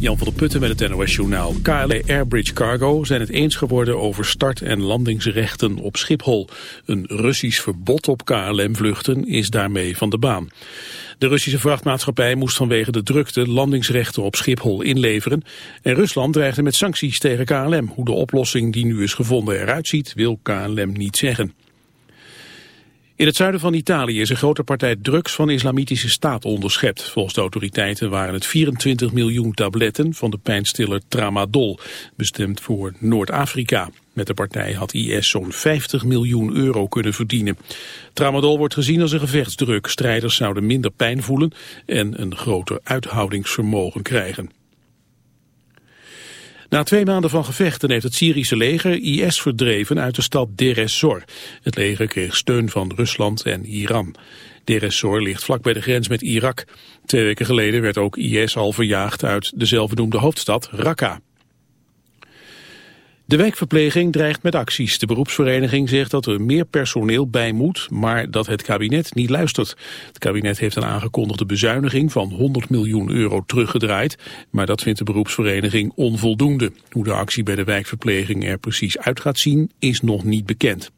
Jan van der Putten met het NOS Journaal. KLE Airbridge Cargo zijn het eens geworden over start- en landingsrechten op Schiphol. Een Russisch verbod op KLM-vluchten is daarmee van de baan. De Russische vrachtmaatschappij moest vanwege de drukte landingsrechten op Schiphol inleveren. En Rusland dreigde met sancties tegen KLM. Hoe de oplossing die nu is gevonden eruit ziet, wil KLM niet zeggen. In het zuiden van Italië is een grote partij drugs van islamitische staat onderschept. Volgens de autoriteiten waren het 24 miljoen tabletten van de pijnstiller Tramadol, bestemd voor Noord-Afrika. Met de partij had IS zo'n 50 miljoen euro kunnen verdienen. Tramadol wordt gezien als een gevechtsdruk. Strijders zouden minder pijn voelen en een groter uithoudingsvermogen krijgen. Na twee maanden van gevechten heeft het Syrische leger IS verdreven uit de stad Deir ez-Zor. Het leger kreeg steun van Rusland en Iran. Deir ez-Zor ligt vlak bij de grens met Irak. Twee weken geleden werd ook IS al verjaagd uit de zelfbenoemde hoofdstad Raqqa. De wijkverpleging dreigt met acties. De beroepsvereniging zegt dat er meer personeel bij moet, maar dat het kabinet niet luistert. Het kabinet heeft een aangekondigde bezuiniging van 100 miljoen euro teruggedraaid, maar dat vindt de beroepsvereniging onvoldoende. Hoe de actie bij de wijkverpleging er precies uit gaat zien, is nog niet bekend.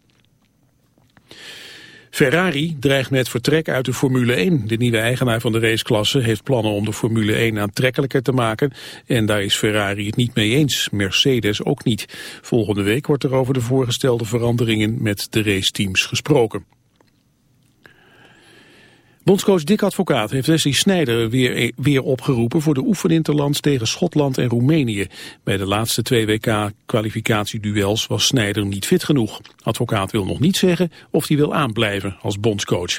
Ferrari dreigt met vertrek uit de Formule 1. De nieuwe eigenaar van de raceklasse heeft plannen om de Formule 1 aantrekkelijker te maken. En daar is Ferrari het niet mee eens. Mercedes ook niet. Volgende week wordt er over de voorgestelde veranderingen met de raceteams gesproken. Bondscoach Dick Advocaat heeft Wesley Sneijder weer, weer opgeroepen voor de oefeninterlands tegen Schotland en Roemenië. Bij de laatste twee WK-kwalificatieduels was Sneijder niet fit genoeg. Advocaat wil nog niet zeggen of hij wil aanblijven als bondscoach.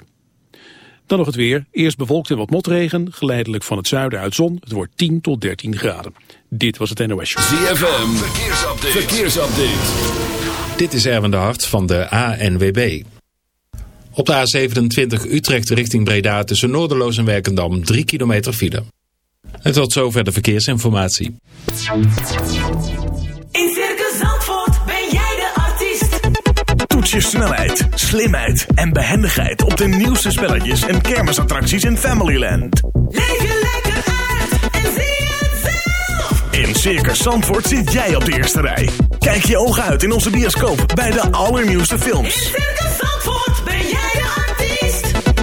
Dan nog het weer. Eerst bewolkt en wat motregen, geleidelijk van het zuiden uit zon. Het wordt 10 tot 13 graden. Dit was het NOS Show. ZFM, verkeersupdate. verkeersupdate. Dit is Erwin de Hart van de ANWB. Op de A27 Utrecht richting Breda tussen Noorderloos en Werkendam 3 kilometer file. En tot zover de verkeersinformatie. In Circus Zandvoort ben jij de artiest. Toets je snelheid, slimheid en behendigheid op de nieuwste spelletjes en kermisattracties in Familyland. Leef je lekker uit en zie het zelf. In Circus Zandvoort zit jij op de eerste rij. Kijk je ogen uit in onze bioscoop bij de allernieuwste In films. Circus Zandvoort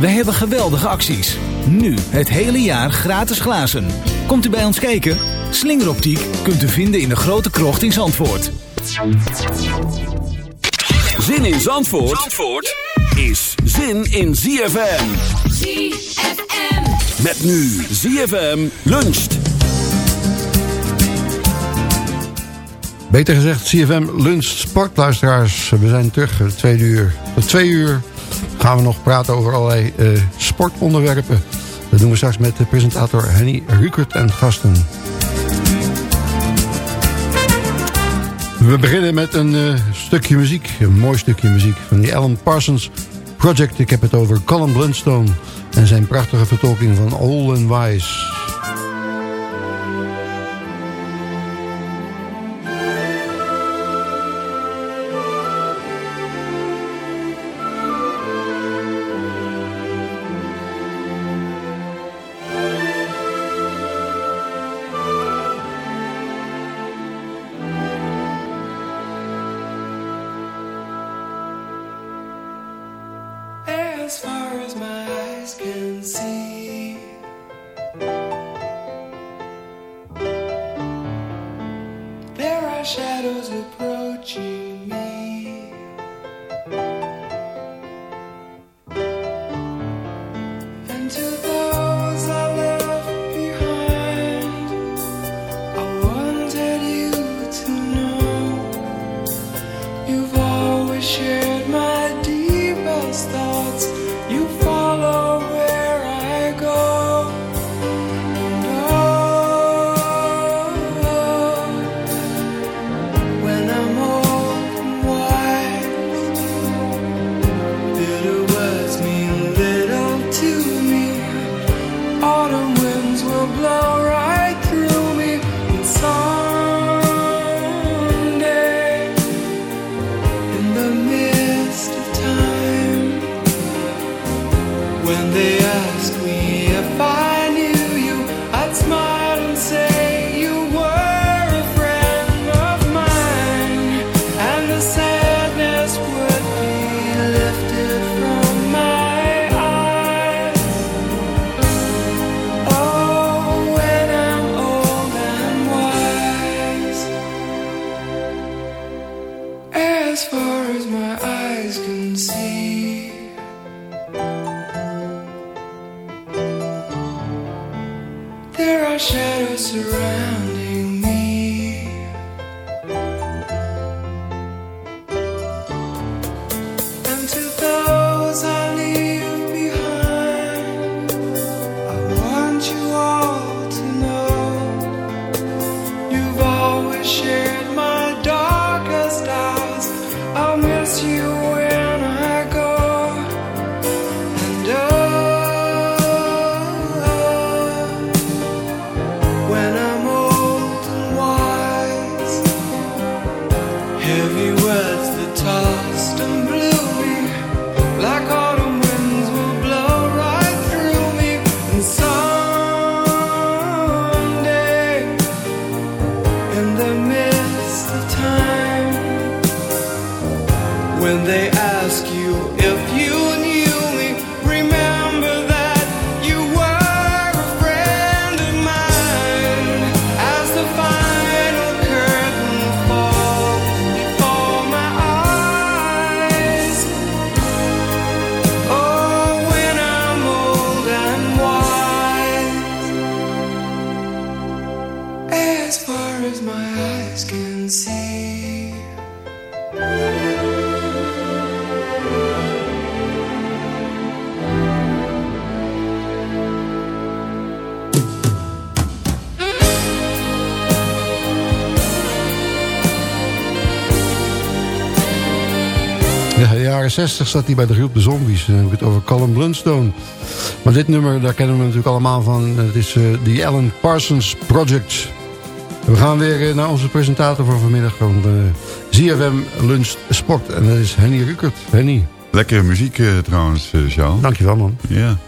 Wij hebben geweldige acties. Nu het hele jaar gratis glazen. Komt u bij ons kijken? Slingeroptiek kunt u vinden in de grote krocht in Zandvoort. Zin in Zandvoort, Zandvoort is zin in ZFM. ZFM. Met nu ZFM luncht. Beter gezegd, CFM Lunch Sportluisteraars. We zijn terug, tweede uur. Tot twee uur gaan we nog praten over allerlei eh, sportonderwerpen. Dat doen we straks met de presentator Henny Rukert en gasten. We beginnen met een eh, stukje muziek, een mooi stukje muziek... van die Alan Parsons Project. Ik heb het over Colin Blunstone en zijn prachtige vertolking van All and Wise... 60 zat hij bij de groep De Zombies. Dan heb ik het over Colin Blunstone. Maar dit nummer, daar kennen we natuurlijk allemaal van. Het is eh, de uh, Alan Parsons Project. We gaan weer eh, naar onze presentator van vanmiddag van de eh, ZFM Lunch Sport. En dat is Henny Rukert. Henny. Lekkere muziek trouwens, Charles. Dankjewel man. Ja.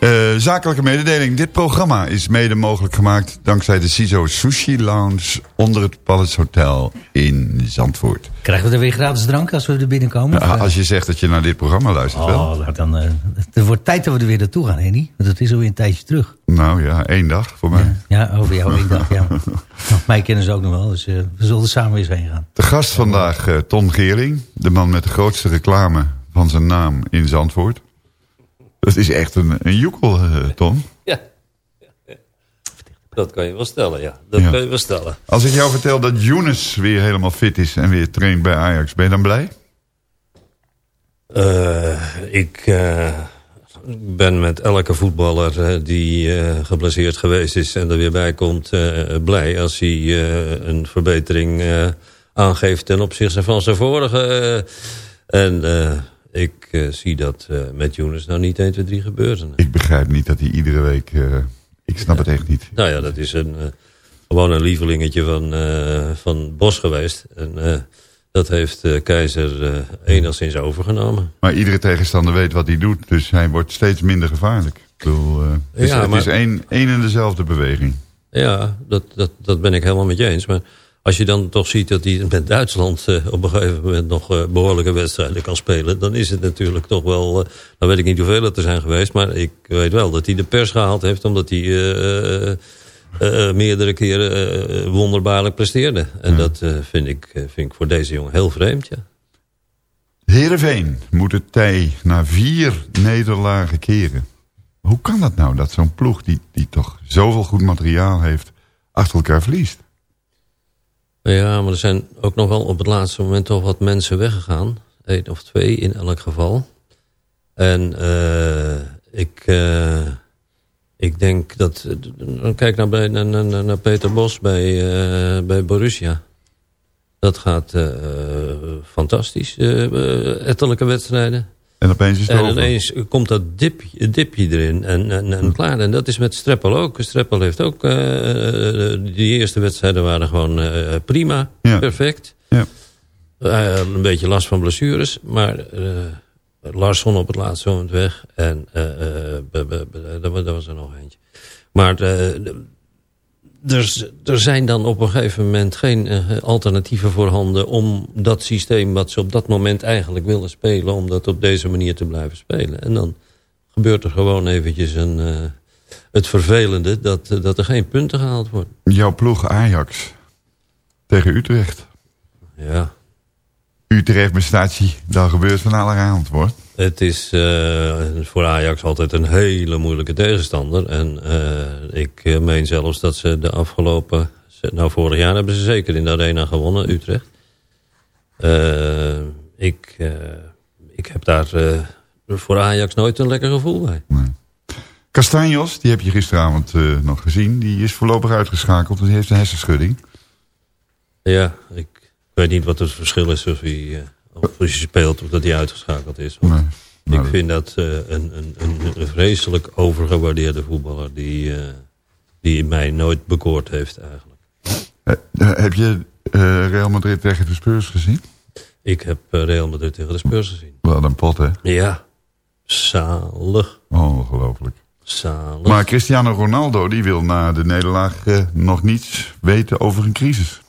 Uh, zakelijke mededeling. Dit programma is mede mogelijk gemaakt dankzij de CISO Sushi Lounge onder het Palace Hotel in Zandvoort. Krijgen we er weer gratis drank als we er binnenkomen? Ja, als je zegt dat je naar dit programma luistert oh, wel. Dan, uh, het wordt tijd dat we er weer naartoe gaan, Henny. Want dat is alweer een tijdje terug. Nou ja, één dag voor mij. Ja, ja over jou één dag, ja. nou, mij kennen ze ook nog wel, dus uh, we zullen er samen weer eens heen gaan. De gast vandaag, Ton Gering. De man met de grootste reclame van zijn naam in Zandvoort. Dat is echt een, een joekel, uh, Tom. Ja. Dat kan je wel stellen, ja. Dat ja. kan je wel stellen. Als ik jou vertel dat Younes weer helemaal fit is en weer traint bij Ajax, ben je dan blij? Uh, ik uh, ben met elke voetballer die geblesseerd geweest is en er weer bij komt blij als hij een verbetering aangeeft ten opzichte van zijn vorige. en ik uh, zie dat uh, met Younes nou niet 1, 2, 3 gebeuren. Ik begrijp niet dat hij iedere week... Uh, ik snap ja. het echt niet. Nou ja, dat is een, gewoon een lievelingetje van, van Bos geweest. En dat heeft Keizer enigszins overgenomen. Maar iedere tegenstander weet wat hij doet. Dus hij wordt steeds minder gevaarlijk. Ik bedoel, dus ja, het maar, is één, één en dezelfde beweging. Ja, dat, dat, dat ben ik helemaal met je eens. Maar als je dan toch ziet dat hij met Duitsland uh, op een gegeven moment nog uh, behoorlijke wedstrijden kan spelen. Dan is het natuurlijk toch wel, uh, dan weet ik niet hoeveel het er zijn geweest. Maar ik weet wel dat hij de pers gehaald heeft omdat hij eh, meerdere keren eh, wonderbaarlijk presteerde. En dat eh, vind, ik, eh, vind ik voor deze jongen heel vreemd, ja. Heerenveen moet het tij na vier nederlagen keren. Hoe kan dat nou, dat zo'n ploeg die, die toch zoveel goed materiaal heeft... achter elkaar verliest? Ja, maar er zijn ook nog wel op het laatste moment toch wat mensen weggegaan. Eén of twee in elk geval. En eh, ik, eh, ik denk dat... eh, Kijk naar, bij, naar, Peter Bos bij, bij Borussia. Dat gaat fantastisch. ettelijke wedstrijden. En opeens is het En over. ineens komt dat dipje, dipje erin en, en, en klaar. En dat is met Streppel ook. Streppel heeft ook... eh, die eerste wedstrijden waren gewoon eh, prima. Ja. Perfect. Ja. Een beetje last van blessures. Maar Larsson op het laatste moment weg. En daar was er nog eentje. Maar de- er, er zijn dan op een gegeven moment geen eh, alternatieven voorhanden... om dat systeem wat ze op dat moment eigenlijk willen spelen... om dat op deze manier te blijven spelen. En dan gebeurt er gewoon eventjes een, eh, het vervelende... Dat, eh, dat er geen punten gehaald worden. Jouw ploeg Ajax tegen Utrecht. Ja. Utrecht prestatie, daar gebeurt van allerhand hoor. Het is eh, voor Ajax altijd een hele moeilijke tegenstander. En eh, ik eh, meen zelfs dat ze de afgelopen... Nou, vorig jaar hebben ze zeker in de arena gewonnen, Utrecht. Ik, ik heb daar voor Ajax nooit een lekker gevoel bij. Castanjos, die heb je gisteravond nog gezien. Die is voorlopig uitgeschakeld, want die heeft een hersenschudding. Ja, ik weet niet wat het verschil is of hij, of speelt of dat hij uitgeschakeld is. Nou, ik vind dat eh, een, een, een, vreselijk overgewaardeerde voetballer die, eh, die mij nooit bekoord heeft eigenlijk. Eh, heb je Real Madrid tegen de Spurs gezien? Ik heb Real Madrid tegen de Spurs gezien. Wel een pot, hè? Ja, zalig. Ongelooflijk. Zalig. Maar Cristiano Ronaldo die wil na de nederlaag nog niets weten over een crisis.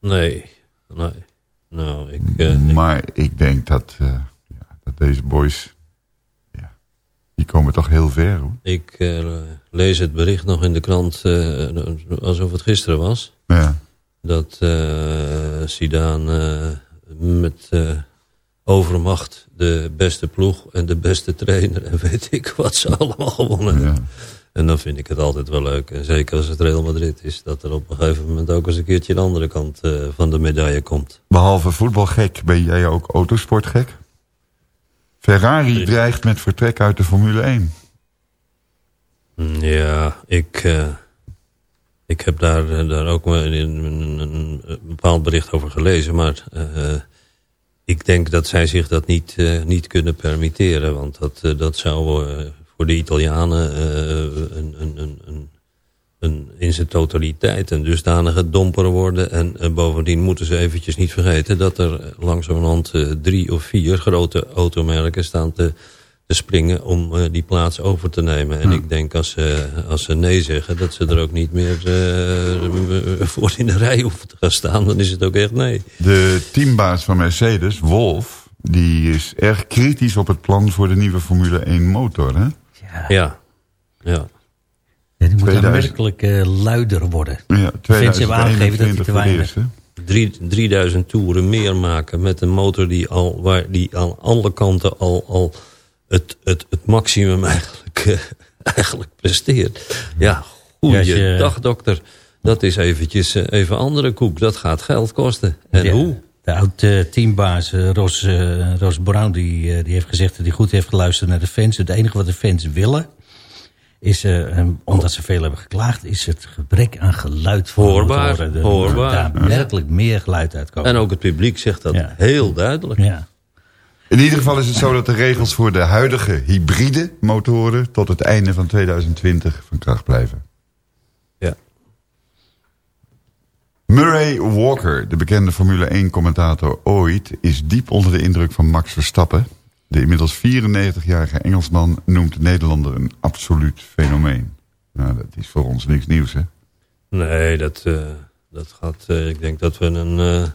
Nee, nee. Nou, ik... eh, maar ik denk dat, eh, ja, dat deze boys... Ja, die komen toch heel ver, hoor. Ik eh, lees het bericht nog in de krant alsof het gisteren was. Ja. Dat Zidane eh, met overmacht de beste ploeg en de beste trainer... en weet ik wat ze allemaal gewonnen hebben. En dan vind ik het altijd wel leuk. En zeker als het Real Madrid is... dat er op een gegeven moment ook eens een keertje de andere kant eh, van de medaille komt. Behalve voetbalgek ben jij ook autosportgek? Ferrari dreigt met vertrek uit de Formule 1. Mm, Ja, ik, eh, ik heb daar, eh, daar ook een, een, een, bepaald bericht over gelezen. Maar ik denk dat zij zich dat niet, niet kunnen permitteren. Want dat, dat zou de Italianen eh, een, een, een, een, een, in zijn totaliteit een dusdanige domper worden. En eh, bovendien moeten ze eventjes niet vergeten... dat er langzamerhand eh, drie of vier grote automerken staan te te springen om die plaats over te nemen. En ik denk als ze, als ze nee zeggen, dat ze er ook niet meer eh, voor in de rij hoeven te gaan staan. Dan is het ook echt nee. De teambaas van Mercedes, Wolf, die is erg kritisch op het plan voor de nieuwe Formule 1 motor. Hè? Ja. Ja. Ja, die moet 2000. aanmerkelijk eh, luider worden. Ja, aangegeven dat hij 2021 te weinig... eerste. Drie, 3000 toeren meer maken met een motor die, al, waar, die aan alle kanten al, al het, het, het maximum eigenlijk, eh, eigenlijk presteert. Ja, je- goeiedag dokter. Dat is eventjes eh, even andere koek. Dat gaat geld kosten. En Ja, hoe? De oud-teambaas eh, Ros, eh, Ros Brown die, eh, die heeft gezegd dat hij goed heeft geluisterd naar de fans. Het enige wat de fans willen, is, omdat ze veel hebben geklaagd, is het gebrek aan geluid voor Hoorbaar, motoren. Er moet hoorbaar. daadwerkelijk meer geluid uitkomen. En ook het publiek zegt dat Ja. heel duidelijk. Ja. In ieder geval is het zo dat de regels voor de huidige hybride motoren... tot het einde van 2020 van kracht blijven. Ja. Murray Walker, de bekende Formule 1-commentator ooit... is diep onder de indruk van Max Verstappen. De inmiddels 94-jarige Engelsman noemt de Nederlander een absoluut fenomeen. Nou, dat is voor ons niks nieuws, hè? Nee, dat, eh, dat gaat... eh, ik denk dat we een, eh,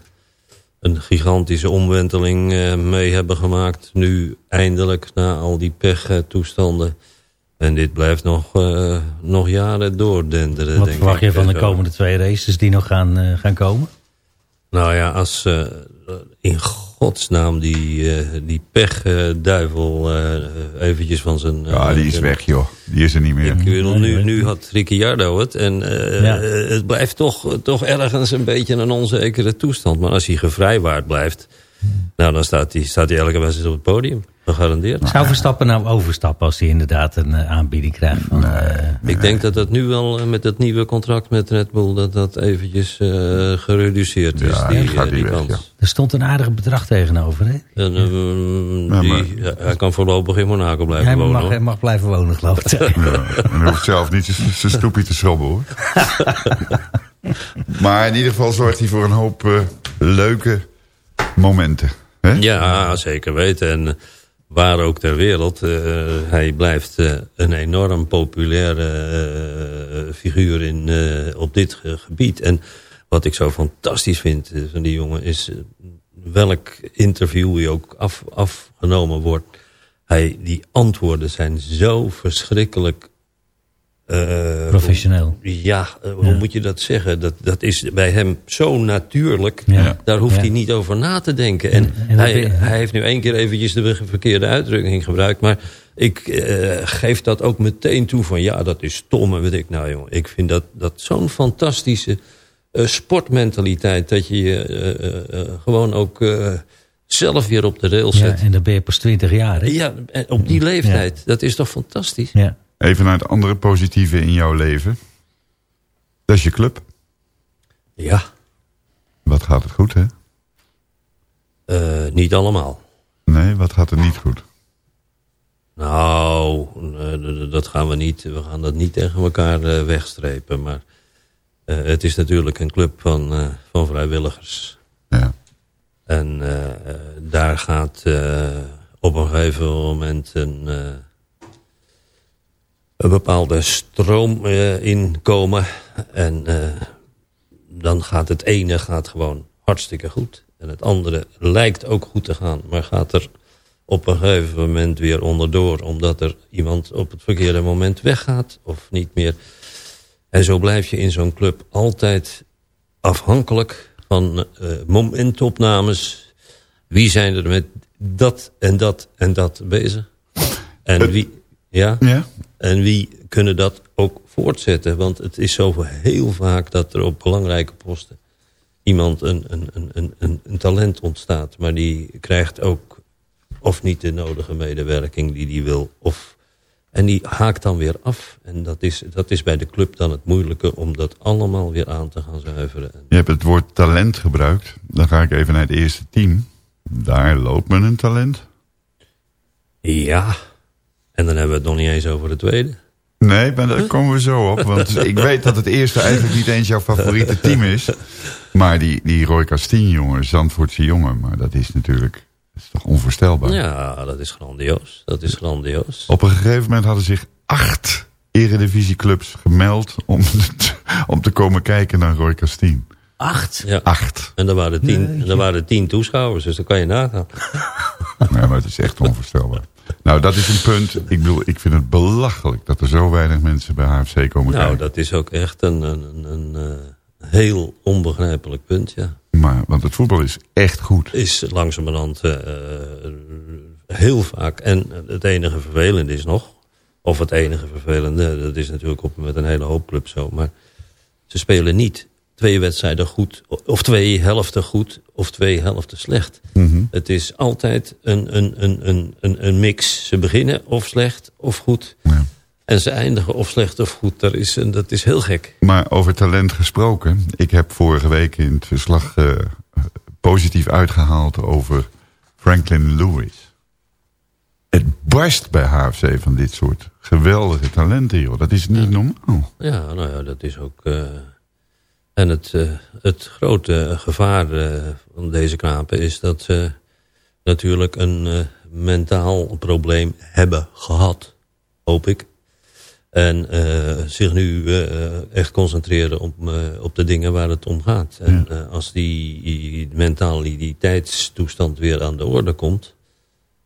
een gigantische omwenteling mee hebben gemaakt. Nu eindelijk, na al die pechtoestanden. En dit blijft nog, eh, nog jaren doordenderen. Wat denk verwacht ik. je van de En, komende twee races die nog gaan, eh, gaan komen? Nou ja, als eh, in godsnaam die, eh, die pechduivel eh eventjes van zijn... eh, Ja, die is weg, joh. Die is er niet meer. Ik bedoel, nu, nu had Ricciardo het. En eh, Ja. eh, het blijft toch, toch ergens een beetje een onzekere toestand. Maar als hij gevrijwaard blijft... Nou, dan staat hij, staat elke wedstrijd op het podium. Gegarandeerd. Zou Verstappen nou overstappen als hij inderdaad een eh, aanbieding krijgt? Van, eh, Ik denk dat dat nu wel eh, met dat nieuwe contract met Red Bull... dat dat eventjes eh, gereduceerd is, Ja, die, die weg, kans. er stond een aardig bedrag tegenover, hè? En, Ja, die, maar- ja, hij kan voorlopig in Monaco blijven Hij wonen. mag, hoor. hij mag blijven wonen, geloof ik. Ja, en hij hoeft zelf niet zijn- stoepje te schrobben, hoor. maar in ieder geval zorgt hij voor een hoop leuke momenten. Hè? Ja, zeker weten. En waar ook ter wereld. eh, hij blijft eh, een enorm populaire eh, figuur in, eh, op dit ge- gebied. En wat ik zo fantastisch vind eh, van die jongen... is eh, welk interview hij ook af, afgenomen wordt. Hij, die antwoorden zijn zo verschrikkelijk... eh, Professioneel. ja, eh, hoe Ja. moet je dat zeggen? Dat, dat is bij hem zo natuurlijk. Ja. Daar hoeft Ja. hij niet over na te denken. En, en dat hij, ben je- hij heeft nu één keer eventjes de verkeerde uitdrukking gebruikt. Maar ik eh, geef dat ook meteen toe van... ja, dat is stom. En weet ik, nou jongen, ik vind dat, dat zo'n fantastische eh, sportmentaliteit... dat je je eh, eh, eh, gewoon ook eh, zelf weer op de rails Ja, zet. en dan ben je pas 20 jaar, hè? Ja, en op die leeftijd. Dat is toch fantastisch? Ja. Even naar het andere positieve in jouw leven. Dat is je club. Ja, Wat gaat het goed, hè? eh, niet allemaal. Nee, wat gaat er niet goed? Nou, eh, dat gaan we niet. We gaan dat niet tegen elkaar eh, wegstrepen. Maar het is natuurlijk een club van, van vrijwilligers. Ja. En daar gaat op een gegeven moment een, een bepaalde stroom eh, in komen. En eh, dan gaat het ene gaat gewoon hartstikke goed. En het andere lijkt ook goed te gaan. Maar gaat er op een gegeven moment weer onderdoor. Omdat er iemand op het verkeerde moment weggaat. Of niet meer. En zo blijf je in zo'n club altijd afhankelijk van eh, momentopnames. Wie zijn er met dat en dat en dat bezig? En wie, ja? Ja? En wie kunnen dat ook voortzetten? Want het is zo heel vaak dat er op belangrijke posten... iemand een, een, een, een, een, een talent ontstaat. Maar die krijgt ook of niet de nodige medewerking die die wil. Of, en die haakt dan weer af. En dat is, dat is bij de club dan het moeilijke... om dat allemaal weer aan te gaan zuiveren. Je hebt het woord talent gebruikt. Dan ga ik even naar het eerste team. Daar loopt men een talent. Ja, en dan hebben we het nog niet eens over de tweede. Nee, maar daar komen we zo op. Want ik weet dat het eerste eigenlijk niet eens jouw favoriete team is. Maar die, die Roy Castien jongen, Zandvoortse jongen. Maar dat is natuurlijk dat is toch onvoorstelbaar. Ja, dat is grandioos. Dat is grandioos. Op een gegeven moment hadden zich acht eredivisieclubs gemeld... om, te- om te komen kijken naar Roy Castien. Acht? Ja. Acht. En er waren tien, en er waren tien toeschouwers, dus dan kan je nagaan. Nee, maar het is echt onvoorstelbaar. Nou, dat is een punt. Ik bedoel, ik vind het belachelijk dat er zo weinig mensen bij HFC komen Nou, kijken. dat is ook echt een, een, een, een eh, heel onbegrijpelijk punt, ja. Maar, want het voetbal is echt goed. Is langzamerhand eh, eh, heel vaak. En het enige vervelende is nog... of het enige vervelende, dat is natuurlijk op, met een hele hoop clubs zo... maar ze spelen niet twee wedstrijden goed... of twee helften goed of twee helften slecht. Mhm. Het is altijd een, een, een, een, een, een mix. Ze beginnen of slecht of goed... Ja. En ze eindigen of slecht of goed. Dat is, en dat is heel gek. Maar over talent gesproken. Ik heb vorige week in het verslag eh, positief uitgehaald over Franklin Lewis. Het barst bij HFC van dit soort geweldige talenten, joh. Dat is niet normaal. Ja, nou ja, dat is ook... eh, en het, eh, het grote gevaar eh, van deze knapen is dat ze natuurlijk een eh, mentaal probleem hebben gehad. Hoop ik. En zich nu echt concentreren op, op de dingen waar het om gaat. En eh, als die, die mentaliteitstoestand weer aan de orde komt...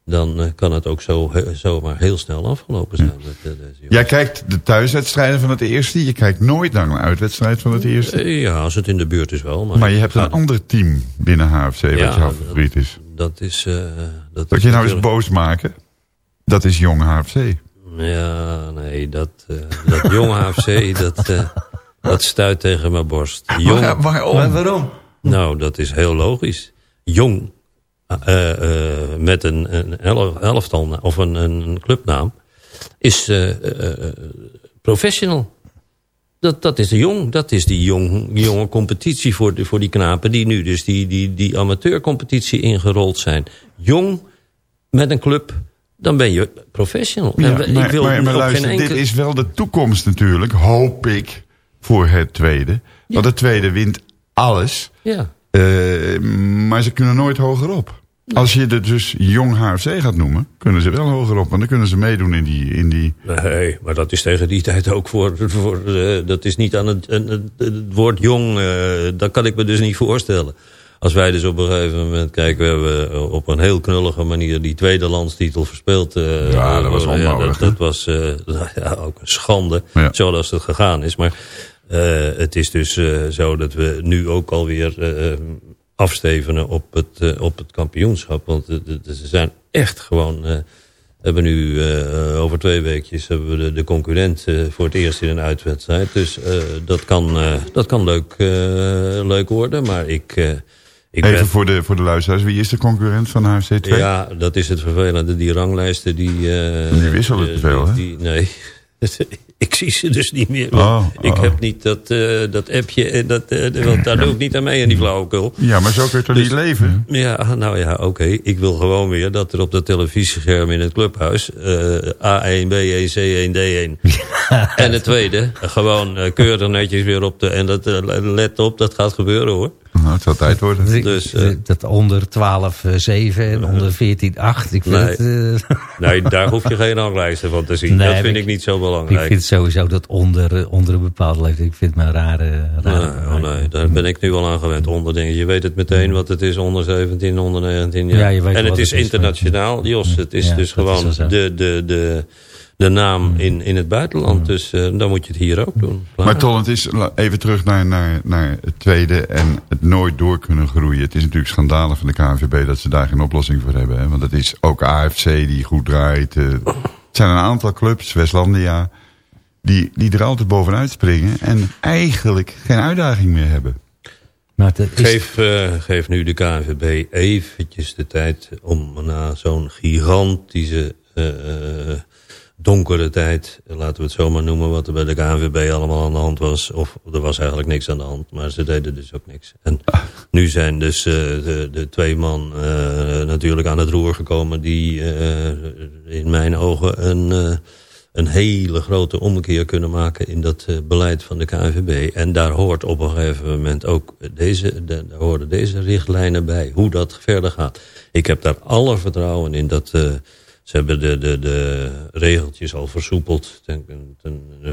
dan eh, kan het ook zo, zomaar heel snel afgelopen zijn. Met, eh, deze jongens. Jij kijkt de thuiswedstrijden van het eerste. Je kijkt nooit naar een uitwedstrijd van het eerste. Eh, Ja, als het in de buurt is wel. Maar, Maar je hebt een ander team binnen HFC wat jouw favoriet is. Dat is... eh, dat je nou eens boos maken. Dat is jong HFC. Ja, nee, dat, dat jong HFC, dat, dat stuit tegen mijn borst. Jong, Waar- waarom? Nou, dat is heel logisch. Jong, met een, een elf- elftal of een, een clubnaam, is eh, eh, eh, professional. Dat, dat is jong. Dat is die jong, jonge competitie voor, de, voor die knapen... die nu dus die, die, die amateurcompetitie ingerold zijn. Jong, met een club, dan ben je professional. Ja, En we- maar, ik wil maar, maar ook luister, dit is wel de toekomst natuurlijk, hoop ik, voor het tweede. Want het tweede wint alles. Ja. Eh, maar ze kunnen nooit hogerop. Als je het dus jong HFC gaat noemen, kunnen ze wel hogerop. Want dan kunnen ze meedoen in die... In die Nee, maar dat is tegen die tijd ook voor... voor eh, dat is niet aan het, het, het- woord jong, eh, dat kan ik me dus niet voorstellen. Als wij dus op een gegeven moment... Kijk, we hebben op een heel knullige manier die tweede landstitel verspeeld. eh, Ja, dat was eh, onmogelijk, dat, dat was eh, nou ja, ook een schande, Ja. zoals het gegaan is. Maar eh, het is dus eh, zo dat we nu ook alweer eh, afstevenen op het, eh, op het kampioenschap. Want eh, ze zijn echt gewoon... eh, we hebben nu over twee weekjes hebben we de, de concurrent voor het eerst in een uitwedstrijd. Dus dat, kan, dat kan leuk, leuk worden. Maar ik, ik even ben... voor de, voor de luisteraars, wie is de concurrent van HFC 2? Ja, dat is het vervelende. Die ranglijsten die... eh, Die wisselen te veel, hè? die- Nee, ik zie ze dus niet meer. Oh, ik oh. heb niet dat, eh, dat appje, en dat, eh, want daar doe ik niet aan mee in die flauwekul. Ja, maar zo kun je toch Dus- niet leven? Ja, nou ja, oké. Ik wil gewoon weer dat er op dat televisiescherm in het clubhuis... eh, A1, B1, C1, D1. en het tweede, gewoon eh, keurig netjes weer op de... En dat, let op, dat gaat gebeuren hoor. Nou, het zal tijd worden. Dus, eh, dat onder 12, eh, 7 en onder 14, 8. Ik vind Nee. het... eh, Nee, daar hoef je geen ranglijsten van te zien. Nee, dat vind ik- ik niet zo ik belangrijk. vind sowieso dat onder, onder een bepaalde leeftijd. Ik vind het maar rare... rare Nee, oh nee, daar ben ik nu al aan gewend. Onder dingen. Je weet het meteen wat het is. Onder 17, onder 19. Ja. Ja, je weet en het is het is, internationaal, Jos. Het is Ja, dus is gewoon de, de, de, de naam in, in het buitenland. Dus eh, dan moet je het hier ook doen. Klaar. Maar Ton, het is even terug naar, naar, naar het tweede en het nooit door kunnen groeien. Het is natuurlijk schandalig van de KNVB dat ze daar geen oplossing voor hebben. Hè? Want het is ook AFC die goed draait. eh, het zijn een aantal clubs, Westlandia, die, die er altijd bovenuit springen en eigenlijk geen uitdaging meer hebben. Maar is, Geef, eh, geef nu de KNVB eventjes de tijd om na zo'n gigantische donkere tijd, laten we het zo maar noemen, wat er bij de KNVB allemaal aan de hand was. Of er was eigenlijk niks aan de hand, maar ze deden dus ook niks. En nu zijn dus eh, de, de twee man eh, natuurlijk aan het roer gekomen die eh, in mijn ogen een... een hele grote omkeer kunnen maken in dat beleid van de KNVB. En daar hoort op een gegeven moment ook deze, de, daar horen deze richtlijnen bij. Hoe dat verder gaat. Ik heb daar alle vertrouwen in dat... ze hebben de, de, de regeltjes al versoepeld ten,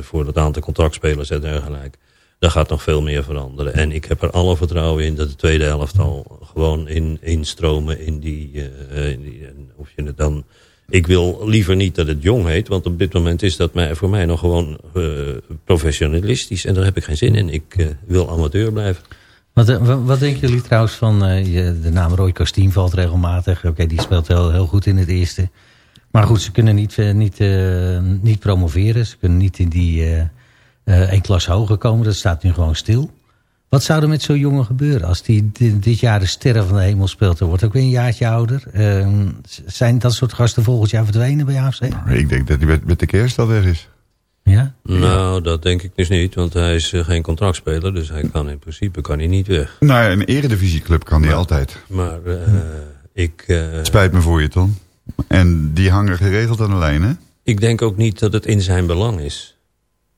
voor het aantal contractspelers en dergelijke. Daar gaat nog veel meer veranderen. En ik heb er alle vertrouwen in dat de tweede helft al gewoon in, instromen in die... eh, in of je het dan ik wil liever niet dat het jong heet, want op dit moment is dat mij, voor mij nog gewoon eh, professionalistisch. En daar heb ik geen zin in. Ik eh, wil amateur blijven. wat, wat, denken jullie trouwens van... de naam Roy Kastien valt regelmatig. Oké, die speelt heel, heel goed in het eerste. Maar goed, ze kunnen niet, eh, niet, eh, niet promoveren. Ze kunnen niet in die eh eh, één klas hoger komen. Dat staat nu gewoon stil. Wat zou er met zo'n jongen gebeuren als die dit, jaar de sterren van de hemel speelt? Dan wordt ook weer een jaartje ouder. Eh, zijn dat soort gasten volgend jaar verdwenen bij AFC? Ik denk dat hij met, met de kerst al weg is. Ja? Nou, dat denk ik dus niet, want hij is geen contractspeler. Dus hij kan in principe kan hij niet weg. Nou, een eredivisieclub kan die altijd. Maar eh, ik, eh, Het spijt me voor je, Ton. En die hangen geregeld aan de lijn, hè? ik denk ook niet dat het in zijn belang is.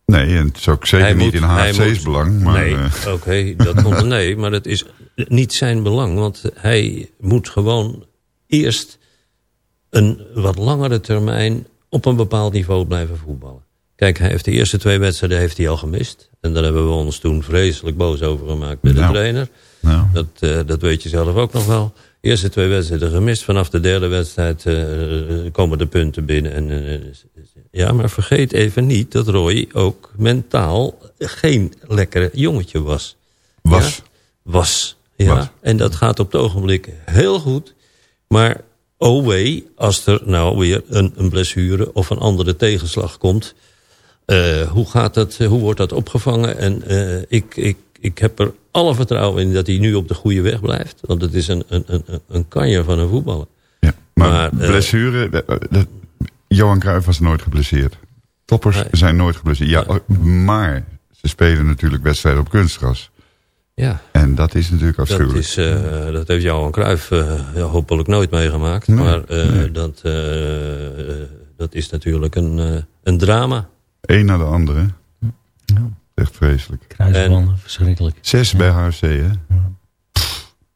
Nee, en het is ook zeker Hij niet moet- in HFC's moet- belang. Maar, nee, eh, oké, dat komt nee, maar dat is niet zijn belang. Want hij moet gewoon eerst een wat langere termijn op een bepaald niveau blijven voetballen. Kijk, hij heeft de eerste twee wedstrijden heeft hij al gemist. En daar hebben we ons toen vreselijk boos over gemaakt met de Nou. trainer. nou, Dat, eh, dat weet je zelf ook nog wel. Eerste twee wedstrijden gemist. Vanaf de derde wedstrijd eh, komen de punten binnen. En, eh, ja, maar vergeet even niet dat Roy ook mentaal geen lekkere jongetje was. Was. Ja? Was. Ja. Was. En dat gaat op het ogenblik heel goed. Maar oh wee, als er nou weer een, een blessure of een andere tegenslag komt... eh, hoe, gaat dat, hoe wordt dat opgevangen? En ik, ik, ik heb er alle vertrouwen in dat hij nu op de goede weg blijft. Want het is een, een, een, een kanje van een voetballer. Ja, maar, Maar, eh, blessure... dat- Johan Cruijff was nooit geblesseerd. Toppers Nee. zijn nooit geblesseerd. Ja, maar ze spelen natuurlijk wedstrijden op kunstgras. Ja, En dat is natuurlijk dat, afschuwelijk. is, eh, dat heeft Johan Cruijff eh, ja, hopelijk nooit meegemaakt. Nee, maar eh, nee. dat, dat is natuurlijk een, een drama. Eén na de andere. Echt vreselijk. Kruisbanden, verschrikkelijk. Zes bij HFC, hè?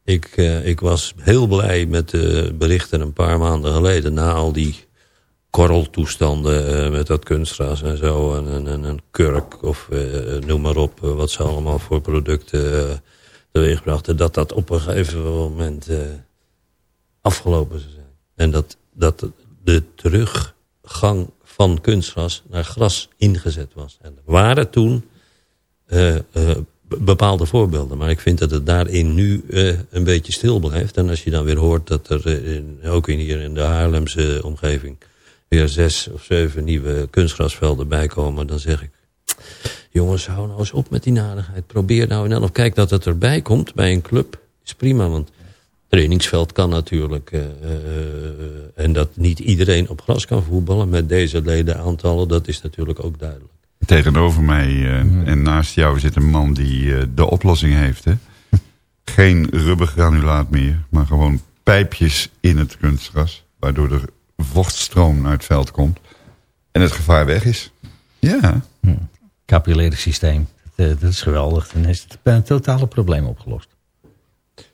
Ik, eh, ik was heel blij met de berichten een paar maanden geleden... na al die korreltoestanden eh, met dat kunstgras en zo... en, en, en een kurk of eh, noem maar op... wat ze allemaal voor producten teweeg brachten... dat dat op een gegeven moment eh, afgelopen zou zijn. En dat, dat de teruggang van kunstgras naar gras ingezet was. En er waren toen bepaalde voorbeelden. Maar ik vind dat het daarin nu eh, een beetje stil blijft. En als je dan weer hoort dat er eh, ook in hier in de Haarlemse omgeving... weer zes of zeven nieuwe kunstgrasvelden bijkomen... dan zeg ik, jongens, hou nou eens op met die nadigheid. Probeer nou in elk kijk dat het erbij komt bij een club. Is prima, want trainingsveld kan natuurlijk. eh, eh, en dat niet iedereen op gras kan voetballen met deze ledenaantallen... dat is natuurlijk ook duidelijk. Tegenover mij eh, en naast jou zit een man die eh, de oplossing heeft. Hè? Geen rubbergranulaat meer, maar gewoon pijpjes in het kunstgras. Waardoor er vochtstroom naar het veld komt. En het gevaar weg is. Ja, Capillaire systeem. Dat, eh, dat is geweldig. Dan is het een totale probleem opgelost.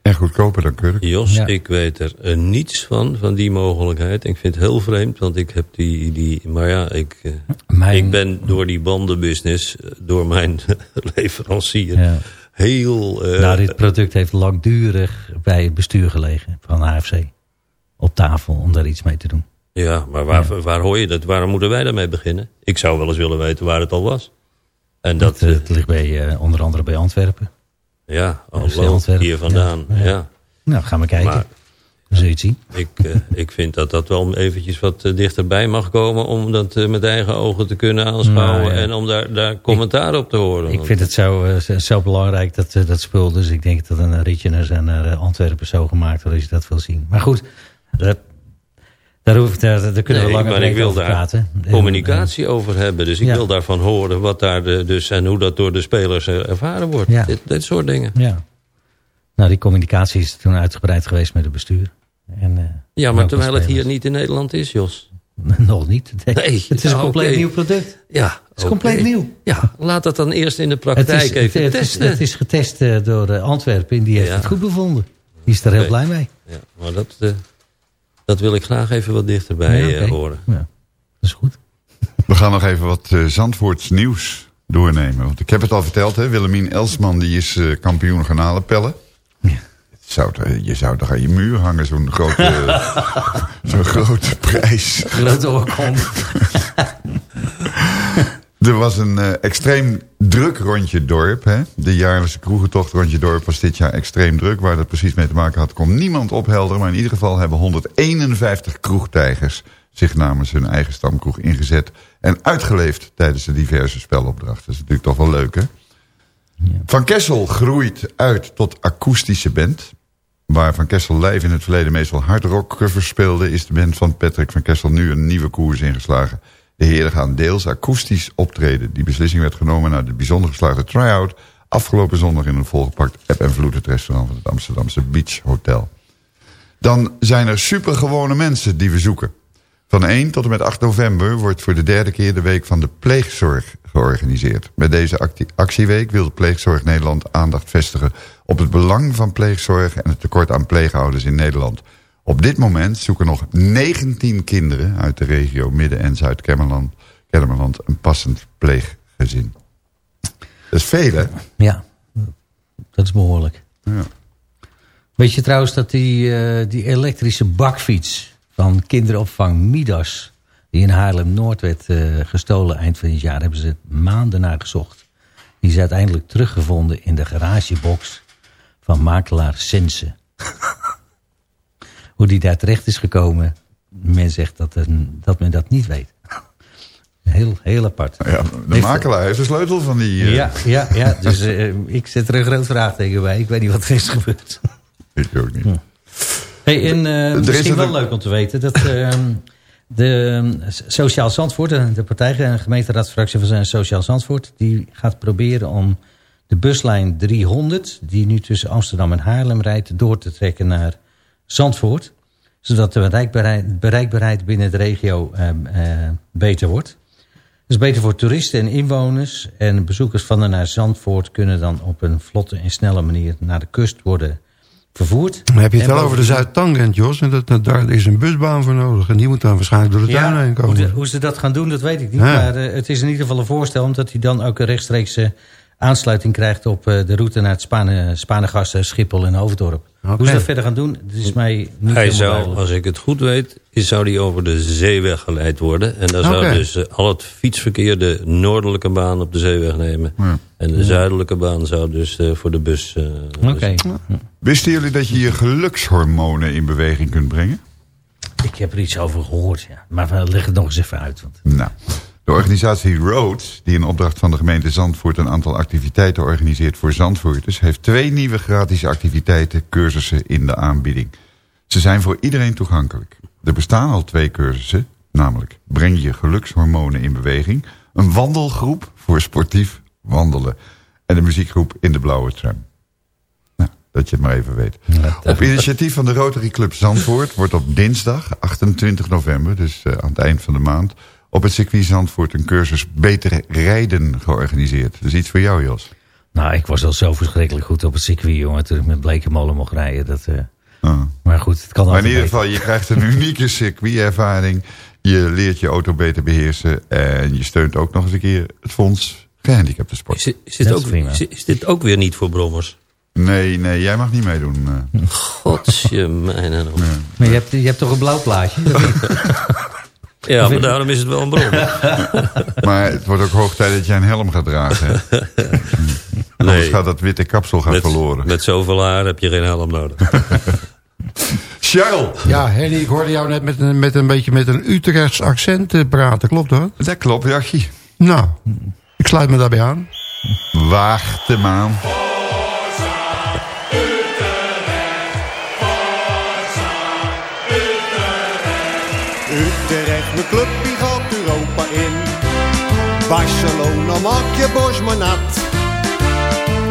En goedkoper dan kurk. Jos, Ja. ik weet er eh, niets van, van die mogelijkheid. Ik vind het heel vreemd, want ik heb die... die maar ja, ik, eh, Mijn- ik ben door die bandenbusiness, eh, door mijn leverancier... Ja. heel... eh, nou, dit product heeft langdurig bij het bestuur gelegen van AFC. Op tafel om daar iets mee te doen. Ja, maar waar, waar hoor je dat? Waarom moeten wij daarmee beginnen? Ik zou wel eens willen weten waar het al was. En dat, Dat, het ligt bij, eh, onder andere bij Antwerpen. Ja, hallo, Antwerpen. hier vandaan. Ja. Nou, gaan we kijken. Maar- het zien. Ik, eh, ik vind dat dat wel eventjes wat eh, dichterbij mag komen... om dat eh, met eigen ogen te kunnen aanschouwen... Nou, ja. en om daar, daar commentaar op te horen. Ik vind het zo, eh, zo- zo belangrijk, dat, eh, dat spul. Dus ik denk dat een ritje naar, naar eh, Antwerpen zo gemaakt wordt als je dat wil zien. Maar goed, dat, daar, daar, daar kunnen we langer maar ik wil over daar praten. En, communicatie over hebben. Dus ik ja. wil daarvan horen wat daar de, dus, en hoe dat door de spelers eh, ervaren wordt. Ja. Dit, dit soort dingen. ja. Nou, die communicatie is toen uitgebreid geweest met het bestuur. En, eh, Ja, maar terwijl het hier niet in Nederland is, Jos. Nog niet. Nee, Nee, het is ja, een compleet oké. nieuw product. Ja, Het is compleet nieuw. Ja, laat dat dan eerst in de Het praktijk is, even het, testen. het is getest eh, door Antwerpen en die heeft het goed bevonden. Die is er heel blij mee. Ja, maar dat, eh, dat wil ik graag even wat dichterbij Ja, eh, horen. Ja, dat is goed. We gaan nog even wat eh, Zandvoorts nieuws doornemen. Want ik heb het al verteld, hè? Willemien Elsman die is eh, kampioen garnalenpellen. Het Zou, je zou toch aan je muur hangen, zo'n grote, zo'n grote prijs. Grote oorkom. Er was een eh, extreem druk rondje dorp. Hè? De jaarlijkse kroegentocht rondje dorp was dit jaar extreem druk. Waar dat precies mee te maken had, kon niemand ophelderen. Maar in ieder geval hebben 151 kroegtijgers zich namens hun eigen stamkroeg ingezet. En uitgeleefd tijdens de diverse spelopdrachten. Dat is natuurlijk toch wel leuk, hè? Van Kessel groeit uit tot akoestische band. Waar Van Kessel live in het verleden meestal hardrock covers speelde... is de band van Patrick van Kessel nu een nieuwe koers ingeslagen. De heren gaan deels akoestisch optreden. Die beslissing werd genomen na de bijzonder geslaagde try-out... afgelopen zondag in een volgepakt app en vloed... het restaurant van het Amsterdamse Beach Hotel. Dan zijn er supergewone mensen die we zoeken. Van 1 tot en met 8 november wordt voor de derde keer de Week van de Pleegzorg georganiseerd. Met deze acti- actieweek wil de Pleegzorg Nederland aandacht vestigen op het belang van pleegzorg en het tekort aan pleegouders in Nederland. Op dit moment zoeken nog 19 kinderen uit de regio Midden- en Zuid-Kennemerland Kennemerland een passend pleeggezin. Dat is veel, hè? Ja, dat is behoorlijk. Ja. Weet je trouwens dat die, eh, die elektrische bakfiets van kinderopvang Midas... die in Haarlem-Noord werd eh, gestolen eind van dit jaar... hebben ze maanden naar gezocht. Die is uiteindelijk teruggevonden in de garagebox van makelaar Sense. Hoe die daar terecht is gekomen... men zegt dat, een- dat men dat niet weet. Heel, heel apart. Ja, de makelaar heeft de sleutel van die... eh, Ja, ja, ja. Dus eh, ik zet er een groot vraagteken bij. Ik weet niet wat er is gebeurd. Weet je ook niet. Hey, en eh, is misschien het wel leuk om te weten dat ehm, de ehm, Sociaal Zandvoort, de de partij en gemeenteraadsfractie van Sociaal Zandvoort, die gaat proberen om de buslijn 300, die nu tussen Amsterdam en Haarlem rijdt, door te trekken naar Zandvoort. Zodat de bereikbaarheid, bereikbaarheid binnen de regio ehm, eh, beter wordt. Dat is beter voor toeristen en inwoners. En bezoekers van en naar Zandvoort kunnen dan op een vlotte en snelle manier naar de kust worden vervoerd. Dan heb je het En wel over de Zuid-Tangent, Jos. En dat, dat- daar is een busbaan voor nodig. En die moet dan waarschijnlijk door de tuin heen hoe, komen. de- hoe ze dat gaan doen, dat weet ik niet. Ja. Maar eh, het is in ieder geval een voorstel... omdat hij dan ook een rechtstreekse aansluiting krijgt... op eh, de route naar het Spane, Spanegasten, Schiphol en Hoofddorp. Hoe ze dat verder gaan doen, dat is mij niet Hij zou, duidelijk. als ik het goed weet, is- zou die over de zeeweg geleid worden. En dan zou dus eh, al het fietsverkeer de noordelijke baan op de zeeweg nemen. En de zuidelijke baan zou dus eh, voor de bus... eh, Oké. Wisten jullie dat je je gelukshormonen in beweging kunt brengen? Ik heb er iets over gehoord, ja. Maar leg het nog eens even uit. Want... Nou, de organisatie Roads, die in opdracht van de gemeente Zandvoort... een aantal activiteiten organiseert voor Zandvoorters... heeft twee nieuwe gratis activiteiten, cursussen in de aanbieding. Ze zijn voor iedereen toegankelijk. Er bestaan al twee cursussen, namelijk Breng je gelukshormonen in beweging... een wandelgroep voor sportief wandelen... en de muziekgroep In de Blauwe Tram. Nou, dat je het maar even weet. Op initiatief van de Rotary Club Zandvoort wordt op dinsdag 28 november, dus eh, aan het eind van de maand, op het circuit Zandvoort een cursus Beter Rijden georganiseerd. Dus iets voor jou, Jos. Nou, ik was al zo verschrikkelijk goed op het circuit, jongen. Toen ik met Blekenmolen mocht rijden. Dat, eh, Maar goed, het kan Maar in ieder geval, je krijgt een unieke circuitervaring. Je leert je auto beter beheersen. En je steunt ook nog eens een keer het fonds gehandicapten sport. Is, dit- is, dit ook, is, is dit ook weer niet voor brommers? Nee, nee, jij mag niet meedoen. eh. Godsje mijne. nog. Maar je hebt, je hebt toch een blauw plaatje? Ja, maar daarom is het wel een brommer. Maar het wordt ook hoog tijd dat jij een helm gaat dragen. Hè? Anders Nee. gaat dat witte kapsel gaan Met, verloren. met zoveel haar heb je geen helm nodig. Charles! Ja, Henny, ik hoorde jou net met een, met een beetje met een Utrechts accent eh, praten. Klopt dat? Dat klopt, Jachie. Nou, ik sluit me daarbij aan. Waag de maan. Mijn club, die gaat Europa in. Barcelona, maak je bos maar nat.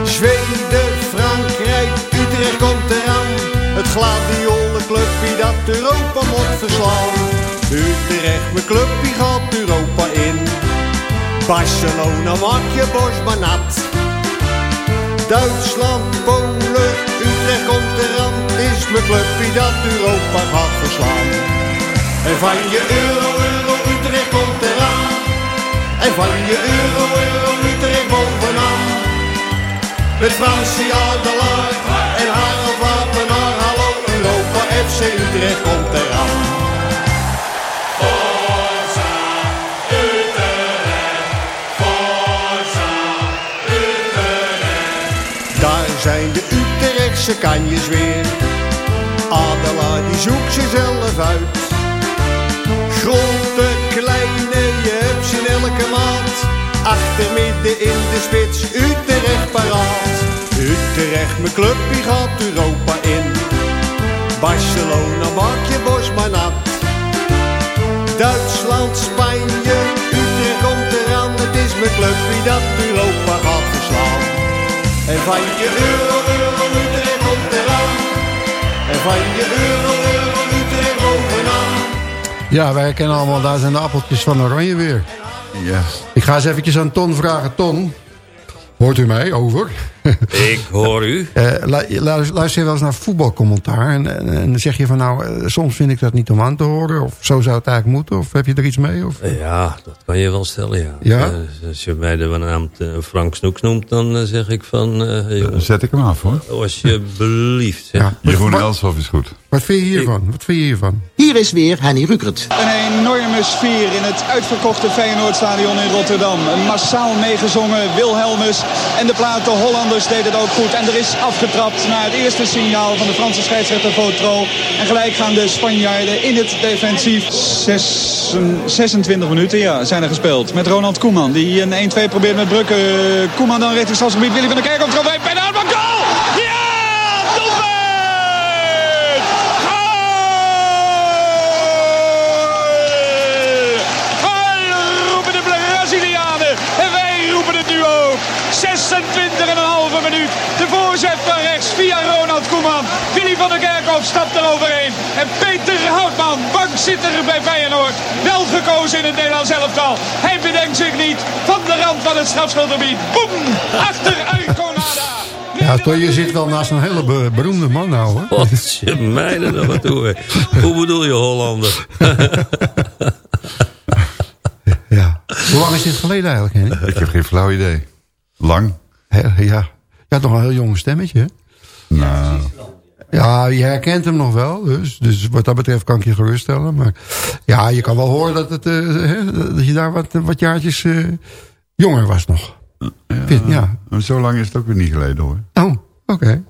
Zweden, Frankrijk, Utrecht komt eraan. Het gladiolenclub die dat Europa moet verslaan. Utrecht, mijn club, die gaat Europa in. Barcelona, maak je bos maar nat. Duitsland, Polen, Utrecht komt eraan. Is mijn die dat Europa gaat verslaan. En van je euro, euro, Utrecht komt eraan. En van je euro, euro, Utrecht bovenaan. Met Fransie Adelaar en Harald Wapenaar. Hallo Europa, FC Utrecht komt eraan. Daar zijn de Utrechtse kanjes weer. Adelaar die zoekt zichzelf uit. Grote, kleine, je hebt ze in elke maat. Achter, midden, in de spits, Utrecht paraat. Utrecht, mijn club, die gaat Europa in. Barcelona, maak je bos maar nat. Duitsland, Spanje, Utrecht komt eraan. Het is mijn club die dat Europa gaat verslaan. En van je euro, euro, Utrecht komt eraan. En van je euro, euro, Utrecht bovenaan. Ja, wij kennen allemaal, daar zijn de appeltjes van Oranje weer. Ja. Ik ga eens eventjes aan Ton vragen. Ton, hoort u mij? Over. Ik hoor u. Eh, lu- lu- luister je wel eens naar voetbalcommentaar en, en, en dan zeg je van nou, eh, soms vind ik dat niet om aan te horen. Of zo zou het eigenlijk moeten. Of heb je er iets mee? Of? Ja, dat kan je wel stellen, ja. Ja? Eh, als je mij de naam Frank Snoeks noemt, dan zeg ik van... Dan jongens, zet ik hem af hoor. alsjeblieft. zeg. Ja. Jeroen Wat- Elshoff is goed. Wat vind je hiervan? Wat vind je hiervan? Hier is weer Henny Rukert. Een enorme sfeer in het uitverkochte Feyenoordstadion in Rotterdam. Massaal meegezongen, Wilhelmus en de plaat De Hollanders deden het ook goed. En er is afgetrapt na het eerste signaal van de Franse scheidsrechter Votro. En gelijk gaan de Spanjaarden in het defensief. Zes, 26 minuten ja, zijn er gespeeld. Met Ronald Koeman die een 1-2 probeert met Brukke. Koeman dan richting stadsgebied. Willy van der Kerkhoff trofee. Maar goal! Ja! Doelpunt! 26,5 minuut. De voorzet van rechts via Ronald Koeman. Willy van der Kerkhoff stapt er overheen. En Peter Houtman, bankzitter bij Feyenoord. Wel gekozen in het Nederlands elftal. Hij bedenkt zich niet. Van de rand van het strafschotgebied. Boem! Achter Arconada. Ja, toch, je zit wel naast een hele be- beroemde man nou hoor. Wat je mij er nog wat toe. hè. Hoe bedoel je Hollander? Ja. Hoe lang is dit geleden eigenlijk? Ik heb geen flauw idee. Lang? Ja. Je had nog een heel jong stemmetje, hè? Nou, Ja, je herkent hem nog wel. Dus, dus wat dat betreft kan ik je geruststellen. Maar ja, je kan wel horen dat, het, eh, hè, dat je daar wat, wat jaartjes eh, jonger was nog. Vind- ja. maar zo lang is het ook weer niet geleden hoor. Oh, oké.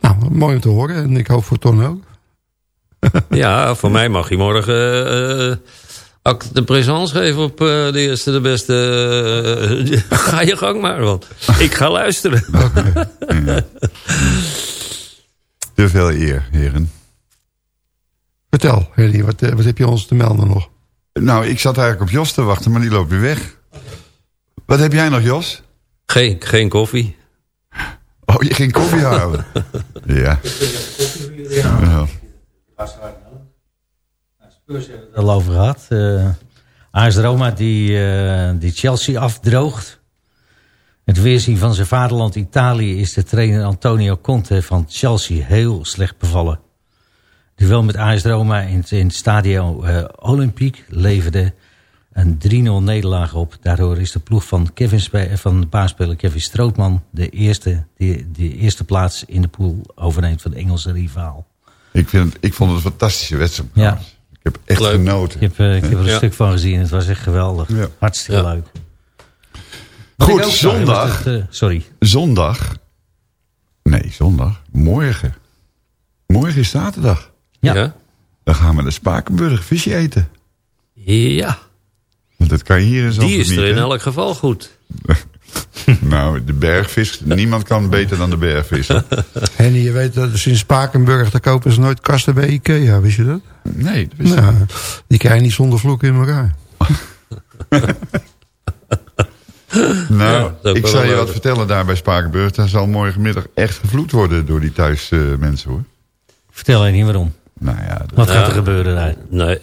Nou, mooi om te horen. En ik hoop voor Ton ook. Ja, voor mij mag je morgen eh acte de présence geven op eh, de eerste, de beste. eh, ga je gang maar, want ik ga luisteren. Te veel eer, heren. Vertel, Henny, wat, eh, wat heb je ons te melden nog? Nou, ik zat eigenlijk op Jos te wachten, maar die loopt weer weg. Wat heb jij nog, Jos? Geen, geen koffie. Oh, je ging koffie houden. ja. ja. Spurs hebben het al over gehad. Eh AS Roma die, eh, die Chelsea afdroogt. Het weerzien van zijn vaderland Italië is de trainer Antonio Conte van Chelsea heel slecht bevallen. Duel met AS Roma in, het- in het Stadio eh Olympique leverde een 3-0 nederlaag op. Daardoor is de ploeg van, Kevin van de baasspeler Kevin Strootman de eerste, die de eerste plaats in de pool overneemt van de Engelse rivaal. Ik, vind het, ik vond het een fantastische wedstrijd. Ja. Ik heb echt Leuk. genoten. Ik heb, eh, ik heb er een Ja. stuk van gezien. Het was echt geweldig. Ja. Hartstikke Ja. leuk. Wat Goed, zondag. het, eh, sorry. Zondag. Nee, zondag. Morgen. Morgen is zaterdag. Ja. Ja? Dan gaan we de Spakenburg visje eten. Ja, Want dat kan hier in die Zandvoort is er niet, in hè? elk geval goed. Nou, de bergvis. Niemand kan beter dan de bergvis. Henny, je weet dat sinds Spakenburg, daar kopen ze nooit kasten bij Ikea, wist je dat? Nee, dat is Nou, die krijg je niet zonder vloeken in elkaar. Nou, Ja, ik zal je wat vertellen daar bij Spakenburg. Daar zal morgenmiddag echt gevloed worden door die thuis eh, mensen hoor. Vertel je niet waarom. Nou ja, Wat gaat er gebeuren daar? Nee,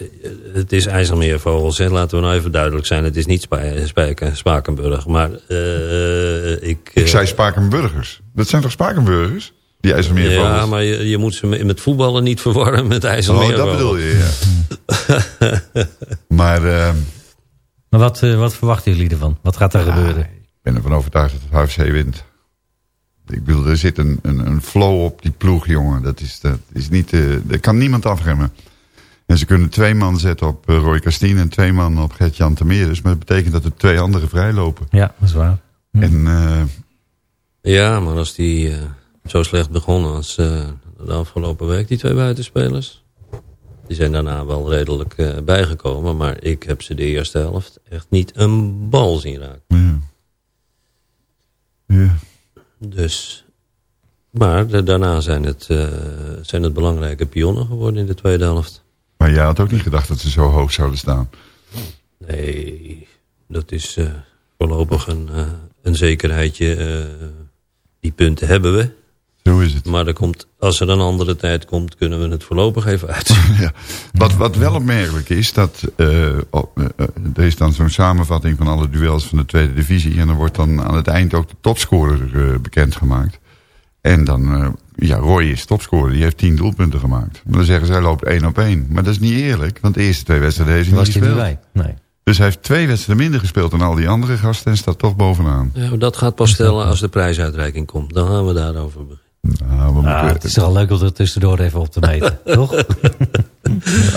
het is IJsselmeervogels. Hè. Laten we nou even duidelijk zijn. Het is niet Spa- Spijken, Spakenburg. Maar eh, ik... ik eh, zei Spakenburgers. Dat zijn toch Spakenburgers? Die IJsselmeervogels. Ja, maar je, je moet ze met voetballen niet verwarren met Oh, IJsselmeervogels. dat bedoel je, ja. maar eh, Maar wat, eh, wat verwachten jullie ervan? Wat gaat er gebeuren? ik ben ervan overtuigd dat het HFC wint. Ik bedoel, er zit een, een, een flow op die ploeg, jongen. Dat is, dat is niet... eh daar kan niemand afremmen. En ze kunnen twee man zetten op eh, Roy Castien en twee man op Gert-Jan Temeres. Maar dat betekent dat er twee anderen vrijlopen. Ja, dat is waar. En eh, Ja, maar als die zo slecht begonnen als de afgelopen week, die twee buitenspelers. Die zijn daarna wel redelijk eh, bijgekomen. Maar ik heb ze de eerste helft echt niet een bal zien raken. ja. Ja. Dus, maar de- daarna zijn het, eh, zijn het belangrijke pionnen geworden in de tweede helft. Maar jij had ook niet gedacht dat ze zo hoog zouden staan. Nee, dat is eh, voorlopig een, eh, een zekerheidje. die punten hebben we. Zo is het. Maar er komt, als er een andere tijd komt, kunnen we het voorlopig even uit. ja. wat, wat wel opmerkelijk is, dat eh, op- eh, eh, er is dan zo'n samenvatting van alle duels van de tweede divisie. En dan wordt dan aan het eind ook de topscorer eh, bekendgemaakt. En dan, eh, ja, Roy is topscorer, die heeft tien doelpunten gemaakt. Maar dan zeggen ze, hij loopt één op één. Maar dat is niet eerlijk, want de eerste twee wedstrijden heeft hij Was niet hij niet gespeeld. bij? Nee. Dus hij heeft twee wedstrijden minder gespeeld dan al die andere gasten en staat toch bovenaan. Ja, dat gaat pas stellen als de prijsuitreiking komt. Dan gaan we daarover beginnen. Nou, we Ah, het is wel leuk om er tussendoor even op te meten, toch?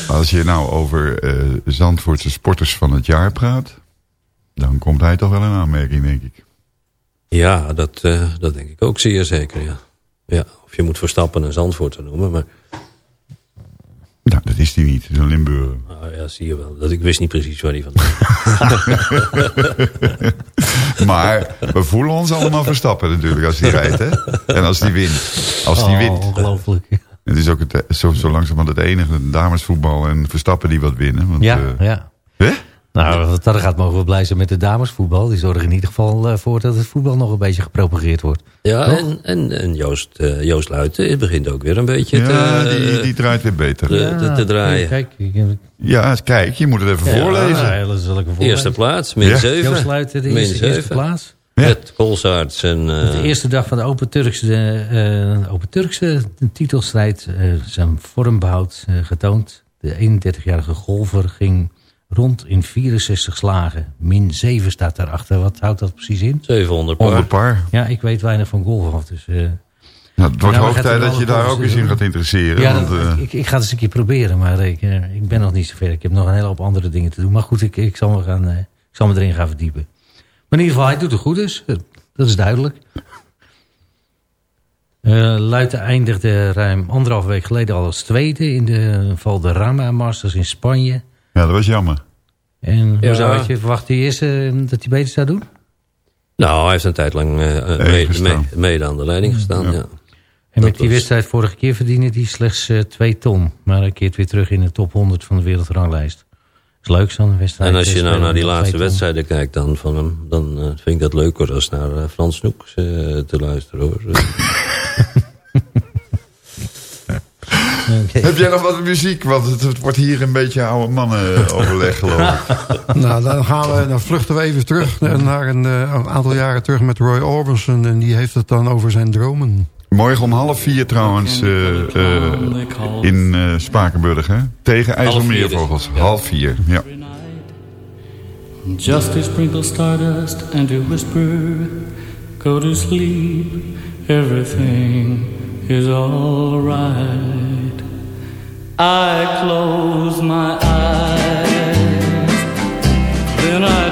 Als je nou over eh Zandvoortse sporters van het jaar praat... dan komt hij toch wel in aanmerking, denk ik. Ja, dat, eh, dat denk ik ook zeer zeker, ja. ja. Of je moet Verstappen en Zandvoort noemen, maar Nou, dat is hij niet. Dat is een Limburger. nou ja, zie je wel. Dat, ik wist niet precies waar die van maar we voelen ons allemaal verstappen natuurlijk als hij rijdt. Hè? En als hij wint. Als hij Oh, wint. Ongelooflijk. Het is ook het, zo, zo langzamerhand het enige damesvoetbal en verstappen die wat winnen. Want, Ja, eh, ja. Hè? Nou, wat dat gaat mogen we blij zijn met de damesvoetbal. Die zorgen in ieder geval eh, voor dat het voetbal nog een beetje gepropageerd wordt. Ja, Toch? en, en, en Joost, eh, Joost Luiten het begint ook weer een beetje ja, te, die, die draait weer beter. te, te, te draaien. Kijk, ik- Ja, kijk, je moet het even Ja, voorlezen. Ja, dat zal ik even voorlezen. Eerste plaats, min Ja. 7. Joost Luiten, de min eerste, eerste 7. plaats. Ja. Met Kolsaerts en... eh, de eerste dag van de Open Turkse, eh, Open Turkse titelstrijd eh, zijn vormbehoud eh, getoond. De 31-jarige golfer ging rond in 64 slagen. Min 7 staat daarachter. Wat houdt dat precies in? 700 Onder par. par. Ja, ik weet weinig van golf af. Dus, eh, Nou, het wordt Nou, hoog tijd dat je daar ook eens in gaat interesseren. ja, want, eh, ik, ik ga het eens een keer proberen. Maar ik, eh, ik ben nog niet zover. Ik heb nog een hele hoop andere dingen te doen. Maar goed, ik, ik, zal, me gaan, eh, ik zal me erin gaan verdiepen. Maar in ieder geval, hij doet het goed dus. Eh, Dat is duidelijk. Eh Luiten eindigde ruim anderhalf week geleden al als tweede in de Valderrama Masters in Spanje. Ja, dat was jammer. En hoe zou je verwacht hij eerst eh, dat hij beter zou doen? Nou, hij heeft een tijd lang eh, eh, mee- mee- mede aan de leiding gestaan, ja. En Dat met die was- wedstrijd vorige keer verdiende hij slechts eh, twee ton. Maar hij keert weer terug in de top 100 van de wereldranglijst. Is leuk zo'n wedstrijd. En als je eh, nou naar die laatste wedstrijden kijkt dan van hem... dan eh, vind ik dat leuker als naar eh, Frans Snoeks eh, te luisteren, hoor. Oké. Heb jij nog wat muziek? Want het, het wordt hier een beetje oude mannen overleg geloof ik. Nou, dan, gaan we, dan vluchten we even terug naar een, eh, een aantal jaren terug met Roy Orbison. En die heeft het dan over zijn dromen. Morgen om half vier trouwens eh, eh, in eh, Spakenburg. Hè? Tegen IJsselmeervogels. Half vier, ja. Just to sprinkle stardust and to whisper, go to sleep, everything is alright. I close my eyes, then I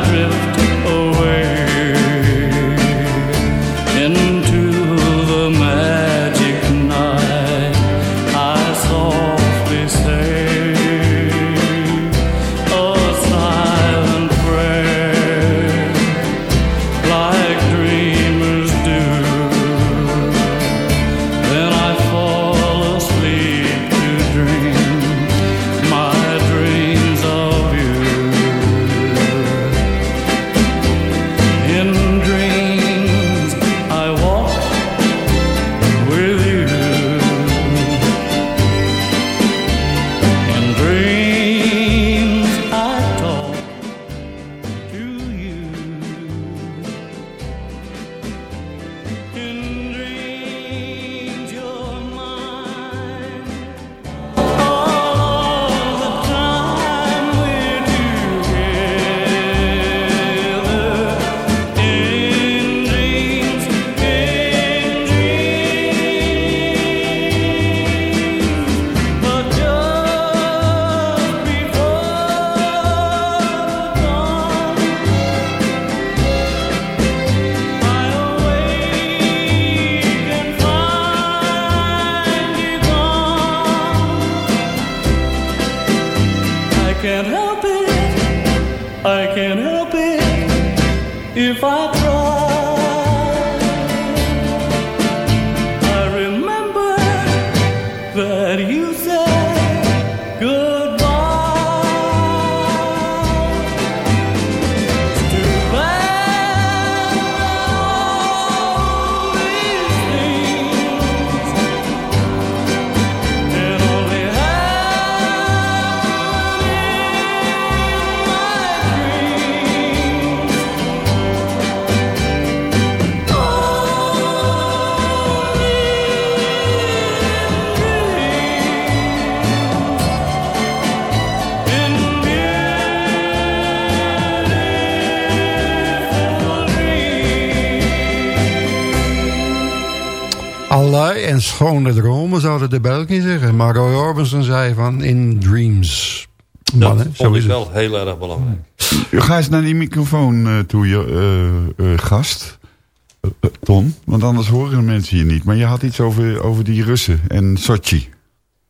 schone dromen, zouden de Belgen zeggen. Maar Roy Orbison zei van in dreams. Dat Man, vond ik is het. wel heel erg belangrijk. Ga eens naar die microfoon eh, toe, je eh, eh, gast. Eh, Ton, want anders horen de mensen je niet. Maar je had iets over, over die Russen en Sochi.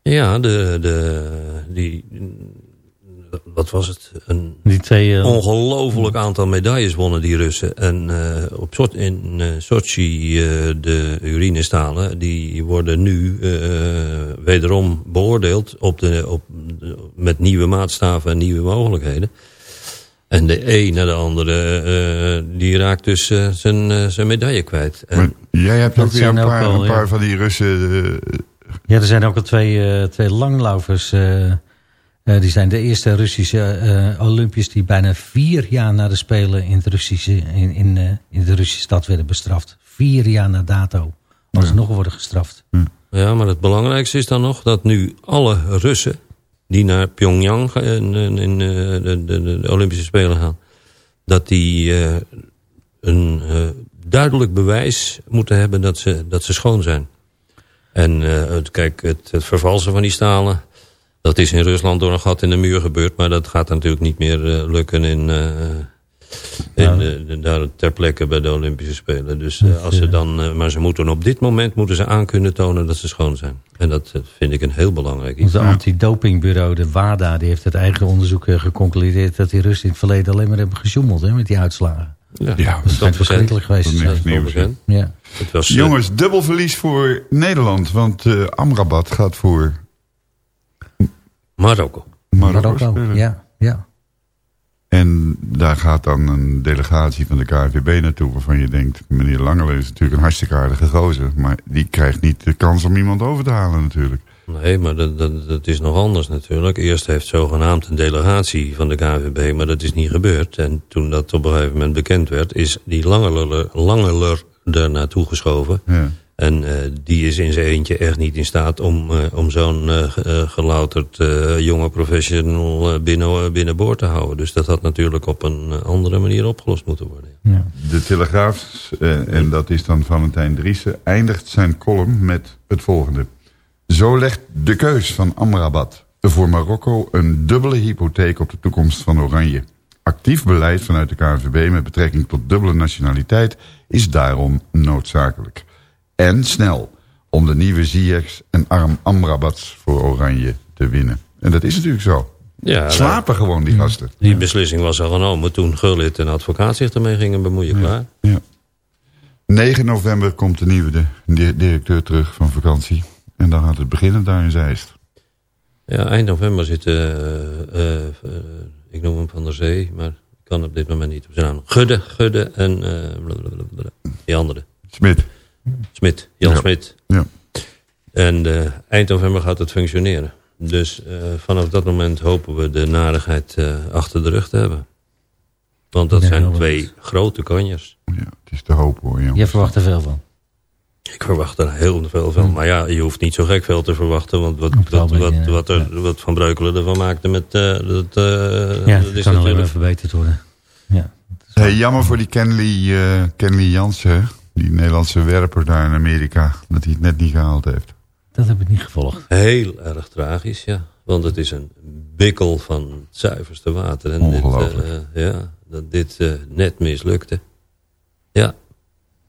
Ja, de, de, die, wat was het? Een Die twee... eh, ongelooflijk aantal medailles wonnen die Russen. En eh, op Sot, in eh, Sochi, eh, de urinestalen, die worden nu eh, wederom beoordeeld op de, op, met nieuwe maatstaven en nieuwe mogelijkheden. En de een naar de andere, eh, die raakt dus eh, zijn, eh, zijn medaille kwijt. En, Maar jij hebt ook weer een ook paar, wel, een ja. paar van die Russen... eh, Ja, er zijn ook al twee, eh, twee langlaufers. Eh, die zijn de eerste Russische eh Olympiërs die bijna vier jaar na de Spelen in, het Russische, in, in, eh, in de Russische stad werden bestraft. Vier jaar na dato. Alsnog worden gestraft. Ja, maar het belangrijkste is dan nog dat nu alle Russen die naar Pyongyang gaan, in, in, in, de, de, de Olympische Spelen gaan, dat die eh, een eh, duidelijk bewijs moeten hebben dat ze, dat ze schoon zijn. En eh, kijk, het, het vervalsen van die stalen, dat is in Rusland door een gat in de muur gebeurd, maar dat gaat natuurlijk niet meer eh, lukken in, eh, in, de- de- daar ter plekke bij de Olympische Spelen. Dus eh, als ze dan, eh, maar ze moeten op dit moment moeten ze aan kunnen tonen dat ze schoon zijn. En dat eh, vind ik een heel belangrijk iets. Onze antidopingbureau, de WADA, die heeft het eigen onderzoek eh, geconcludeerd... dat die Russen in het verleden alleen maar hebben gesjoemeld hè, met die uitslagen. Ja, Ja, dat schijnt verschrikkelijk geweest dat is. Ja. Het was, eh, Jongens, dubbel verlies voor Nederland. Want eh, Amrabat gaat voor Marokko. Marokko, Marokko, ja, ja. En daar gaat dan een delegatie van de KNVB naartoe... waarvan je denkt, meneer Langelen is natuurlijk een hartstikke aardige gozer... maar die krijgt niet de kans om iemand over te halen natuurlijk. Nee, maar dat, dat, dat is nog anders natuurlijk. Eerst heeft zogenaamd een delegatie van de KVB, maar dat is niet gebeurd. En toen dat op een gegeven moment bekend werd, is die Langeler, Langeler er naartoe geschoven. Ja. En eh, die is in zijn eentje echt niet in staat om, eh, om zo'n eh, eh, gelouterd eh, jonge professional binnen, binnenboord te houden. Dus dat had natuurlijk op een andere manier opgelost moeten worden. De Telegraaf, eh, en dat is dan Valentijn Driessen... eindigt zijn column met het volgende. Zo legt de keus van Amrabat voor Marokko... een dubbele hypotheek op de toekomst van Oranje. Actief beleid vanuit de KNVB met betrekking tot dubbele nationaliteit... is daarom noodzakelijk. En snel, om de nieuwe Ziyechs en Arm Amrabats voor Oranje te winnen. En dat is natuurlijk zo. Ja, Slapen gewoon die gasten. Die beslissing was al genomen toen Gullit en advocaat zich ermee gingen bemoeien. Klaar. 9 november komt de nieuwe de, directeur terug van vakantie. En dan gaat het beginnen daar in Zeist. Ja, eind november zit, eh, ik noem hem Van der Zee, maar ik kan op dit moment niet op zijn naam. Gudde, Gudde en die andere. Smit. Smit, Jan Ja. Smit. Ja. En eh, eind november gaat het functioneren. Dus eh, vanaf dat moment hopen we de narigheid eh, achter de rug te hebben. Want dat Ja, zijn twee grote kanjers. Ja, het is te hopen hoor. jongens. Jij verwacht er veel van. Ik verwacht er heel veel van. Maar ja, je hoeft niet zo gek veel te verwachten. Want wat, wat, wat, wat, er, wat Van Breukelen ervan maakte met... eh, dat, eh, Ja, dat is kan alleen maar verbeterd worden. Ja. Hey, jammer voor die Kenley, eh Kenley Jansen. Die Nederlandse werper daar in Amerika. Dat hij het net niet gehaald heeft. Dat heb ik niet gevolgd. Heel erg tragisch, ja. Want het is een bikkel van het zuiverste water. En dit, Ongelooflijk. eh, ja, dat dit eh, net mislukte. Ja,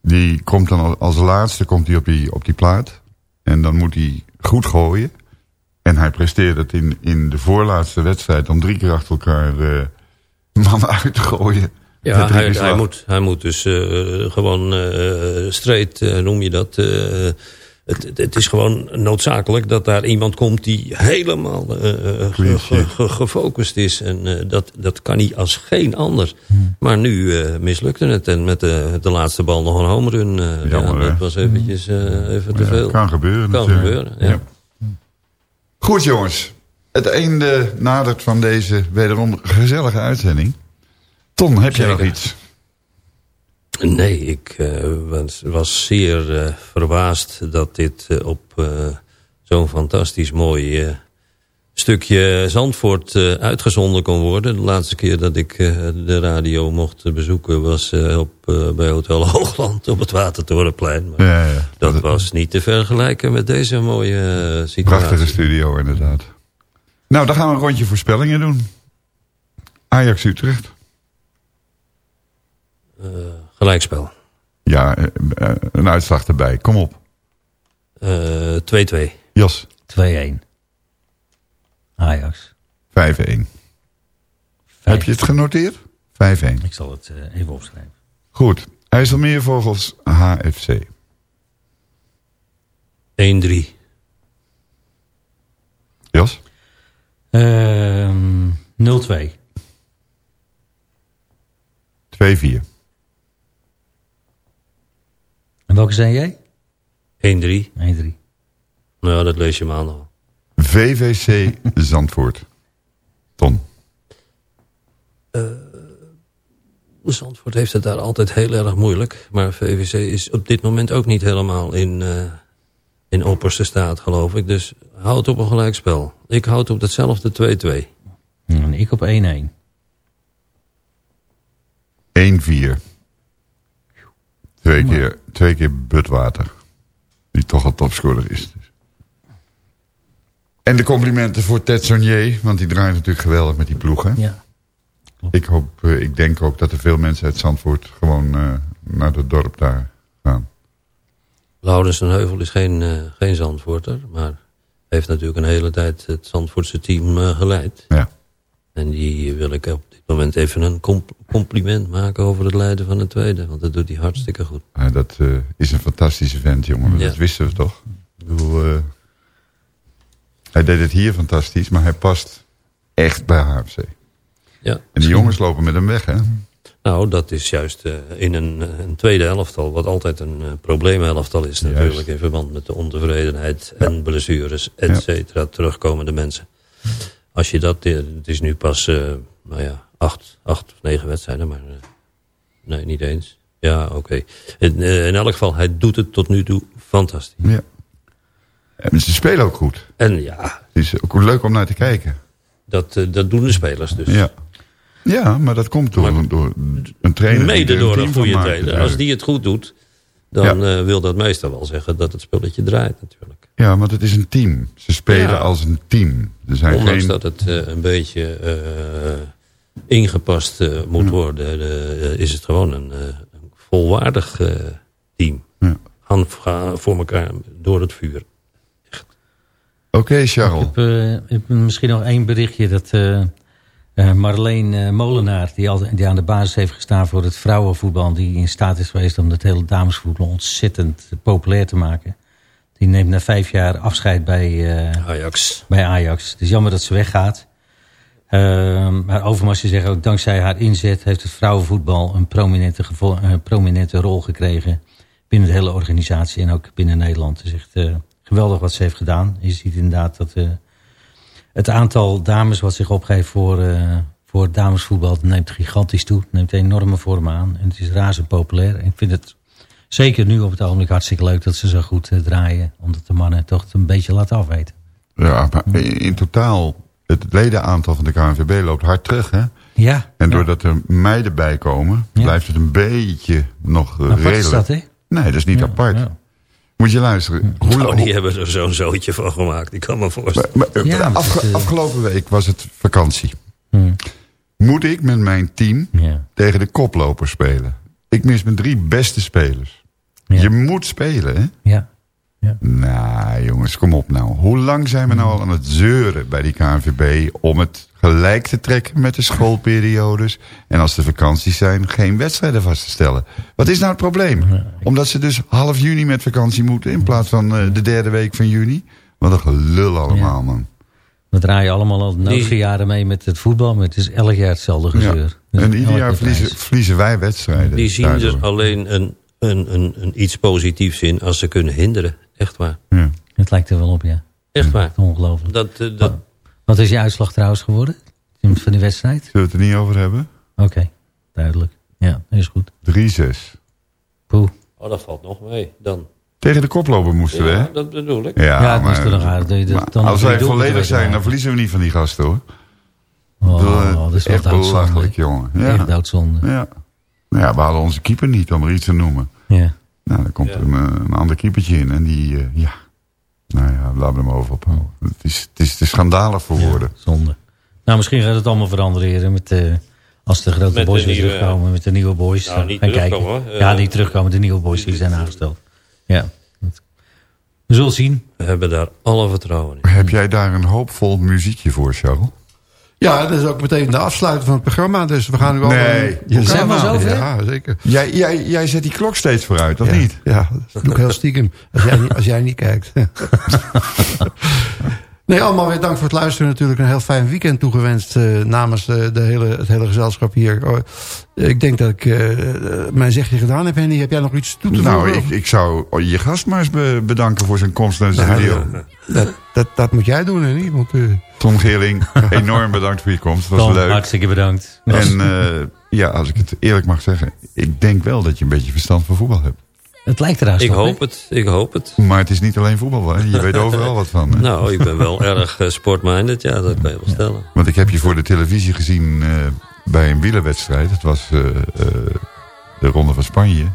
Die komt dan als- laatste komt hij op, die, op die plaat. En dan moet hij goed gooien. En hij presteert het in, in de voorlaatste wedstrijd... om drie keer achter elkaar eh mannen uit te gooien. Ja hij, moet, hij moet dus eh, gewoon eh straight, eh, noem je dat... het, het- is gewoon noodzakelijk dat daar iemand komt die helemaal ge- ge- ge- gefocust is. En dat, dat kan hij als geen ander. Maar nu eh, mislukte het. En met de, de laatste bal nog een home run. Jammer, ja, dat was eventjes eh, even te Ja, veel. kan gebeuren Kan natuurlijk. gebeuren, ja. Ja. Goed jongens. Het einde nadert van deze wederom gezellige uitzending. Ton, heb jij nog iets? Nee, ik eh, was, was zeer eh, verbaasd dat dit eh, op zo'n fantastisch mooi stukje Zandvoort uitgezonden kon worden. De laatste keer dat ik de radio mocht bezoeken was op, bij Hotel Hoogland op het Watertorenplein. Maar Ja, ja. dat was niet te vergelijken met deze mooie situatie. Prachtige studio, inderdaad. Nou, dan gaan we een rondje voorspellingen doen. Ajax Utrecht. Eh, gelijkspel. Ja, eh, eh, een uitslag erbij. Kom op. Eh, 2-2. Jos. 2-1. Ajax. 5-1. Heb je het genoteerd? 5-1. Ik zal het even opschrijven. Goed. IJsselmeervogels HFC. 1-3. Jos? Ehm 0-2. 2-4. En welke zijn jij? 1-3. 1-3. Nou, dat lees je maandag al. VVC Zandvoort. Ton. Zandvoort heeft het daar altijd heel erg moeilijk. Maar VVC is op dit moment ook niet helemaal in, eh, in opperste staat, geloof ik. Dus houd op een gelijkspel. Ik houd op hetzelfde 2-2. En ik op 1-1. 1-4. Twee keer, twee keer Budwater. Die toch al topscorer is. Dus. En de complimenten voor Ted Sonier. Want die draait natuurlijk geweldig met die ploegen. Ja. Ik, hoop, eh, ik denk ook dat er veel mensen uit Zandvoort gewoon eh, naar het dorp daar gaan. Laurens en Heuvel is geen, eh, geen Zandvoorter. Maar heeft natuurlijk een hele tijd het Zandvoortse team geleid. Ja. En die wil ik op dit moment even een comp- compliment maken over het leiden van de tweede. Want dat doet hij hartstikke goed. Maar dat eh, is een fantastische vent, jongen. Ja. Dat wisten we toch? Ik bedoel, eh, hij deed het hier fantastisch, maar hij past echt bij HFC. Ja, En die jongens lopen met hem weg, hè? Nou, dat is juist eh, in een, een tweede elftal, wat altijd een uh, probleemelftal is Juist. natuurlijk, in verband met de ontevredenheid en blessures, et cetera, terugkomende mensen. Als je dat, eh, het is nu pas, eh, nou ja, acht, acht of negen wedstrijden, maar eh, nee, niet eens. Ja, oké. In, in elk geval, hij doet het tot nu toe fantastisch. Ja. En ze spelen ook goed. En ja, Het is ook leuk om naar te kijken. dat, dat doen de spelers dus. Ja. Ja, maar dat komt door, door een trainer. Mede door een goede trainer. Als die het goed doet, dan wil dat meestal wel zeggen dat het spelletje draait natuurlijk. Ja, want het is een team. Ze spelen Ja. als een team. Er zijn Ondanks geen... dat het eh, een beetje eh, ingepast eh, moet worden, is het gewoon een, eh, een volwaardig eh, team. Gaan voor elkaar door het vuur. Oké, Charles. Ik heb, ik heb misschien nog één berichtje dat eh, eh, Marleen Molenaar, die, al, die aan de basis heeft gestaan voor het vrouwenvoetbal, die in staat is geweest om het hele damesvoetbal ontzettend populair te maken. Die neemt na vijf jaar afscheid bij, eh, Ajax. bij Ajax. Het is jammer dat ze weggaat. Ehm, maar Overmars zegt ook, dankzij haar inzet heeft het vrouwenvoetbal een prominente, een prominente rol gekregen binnen de hele organisatie en ook binnen Nederland. Het is echt eh, geweldig wat ze heeft gedaan. Je ziet inderdaad dat eh, het aantal dames wat zich opgeeft voor, voor damesvoetbal neemt gigantisch toe. Neemt enorme vorm aan en het is razend populair. En ik vind het zeker nu op het ogenblik hartstikke leuk dat ze zo goed eh, draaien. Omdat de mannen toch het een beetje laten afweten. Ja, maar in in totaal, het ledenaantal van de KNVB loopt hard terug, hè? Ja. En doordat er meiden bij komen, blijft het een beetje nog eh, Apart is redelijk. dat, hè? Nee, dat is niet apart. Moet je luisteren. Hoe, Nou, die hebben er zo'n zootje van gemaakt. Ik kan me voorstellen. Maar, eh, Ja, maar afge- het, afgelopen week was het vakantie. Hmm. Moet ik met mijn team Ja. tegen de koploper spelen? Ik mis mijn drie beste spelers. Je moet spelen, hè? Ja. Nou, jongens, kom op nou. Hoe lang zijn we nou al aan het zeuren bij die KNVB... om het gelijk te trekken met de schoolperiodes... en als de vakanties zijn, geen wedstrijden vast te stellen? Wat is nou het probleem? Omdat ze dus half juni met vakantie moeten... in plaats van eh, de derde week van juni? Wat een gelul allemaal, man. We draaien allemaal al de nodige jaren mee met het voetbal. Maar het is elk jaar hetzelfde gezeur. Ja. En Elk ieder jaar verliezen, verliezen wij wedstrijden. Die zien daardoor. er alleen een, een, een, een iets positiefs in als ze kunnen hinderen. Echt waar. Ja. Het lijkt er wel op, ja. Echt waar. Ongelooflijk. Dat, eh, dat, Wat is je uitslag trouwens geworden? Van die wedstrijd? Zullen we het er niet over hebben? Oké, duidelijk. Ja, is goed. 3-6. Poeh. oh, dat valt nog mee dan. Tegen de koploper moesten we, hè? Ja, dat bedoel ik. Ja, Ja, het maar, moest er nog uit. Dat maar dan als wij volledig zijn, dan verliezen we niet van die gasten, hoor. Oh, Dat, dat is wel echt belachelijk, jongen. Ja. Echt doodzonde. Ja. Nou ja, we hadden onze keeper niet, om er iets te noemen. Ja. Nou, dan komt er een, een ander keepertje in en die, eh, ja... Nou ja, laten we hem over ophouden. Het is, het is te schandalig voor woorden. Zonde. Nou, misschien gaat het allemaal veranderen heren, met, eh, als de grote Met de boys weer nieuwe- terugkomen. Met de nieuwe boys. Nou, niet Gaan kijken. terugkomen, hoor. ja, Eh, die terugkomen. De nieuwe boys die zijn aangesteld. Ja. We zullen zien. We hebben daar alle vertrouwen in. Heb jij daar een hoopvol muziekje voor, Charles? Ja, dat is ook meteen de afsluiting van het programma. Dus we gaan nu al... Nee. Je Zijn we zover? Ja, zeker. Jij, jij, jij zet die klok steeds vooruit, of ja, niet? Ja, dat doe ik heel stiekem. Als jij, niet- als jij niet kijkt. nee, allemaal weer dank voor het luisteren. Natuurlijk een heel fijn weekend toegewenst. eh, namens eh, de hele, het hele gezelschap hier. Oh, ik denk dat ik eh, eh, mijn zegje gedaan heb, Henny. Heb jij nog iets toe te Nou, voegen? ik, ik zou je gast maar eens be- bedanken voor zijn komst naar de Nou, studio. dat, dat, dat moet jij doen, Henny. Want, eh, Tom Geerling, enorm bedankt voor je komst. Het was Tom, leuk. hartstikke bedankt. En eh, ja, als ik het eerlijk mag zeggen, ik denk wel dat je een beetje verstand van voetbal hebt. Het lijkt eruit. Ik hoop het, ik hoop het. Maar het is niet alleen voetbal, hè? je weet overal wat van. hè? Nou, ik ben wel erg eh, sportminded, ja, dat kan je wel stellen. Want ik heb je voor de televisie gezien eh, bij een wielerwedstrijd. Het was eh, eh, de Ronde van Spanje.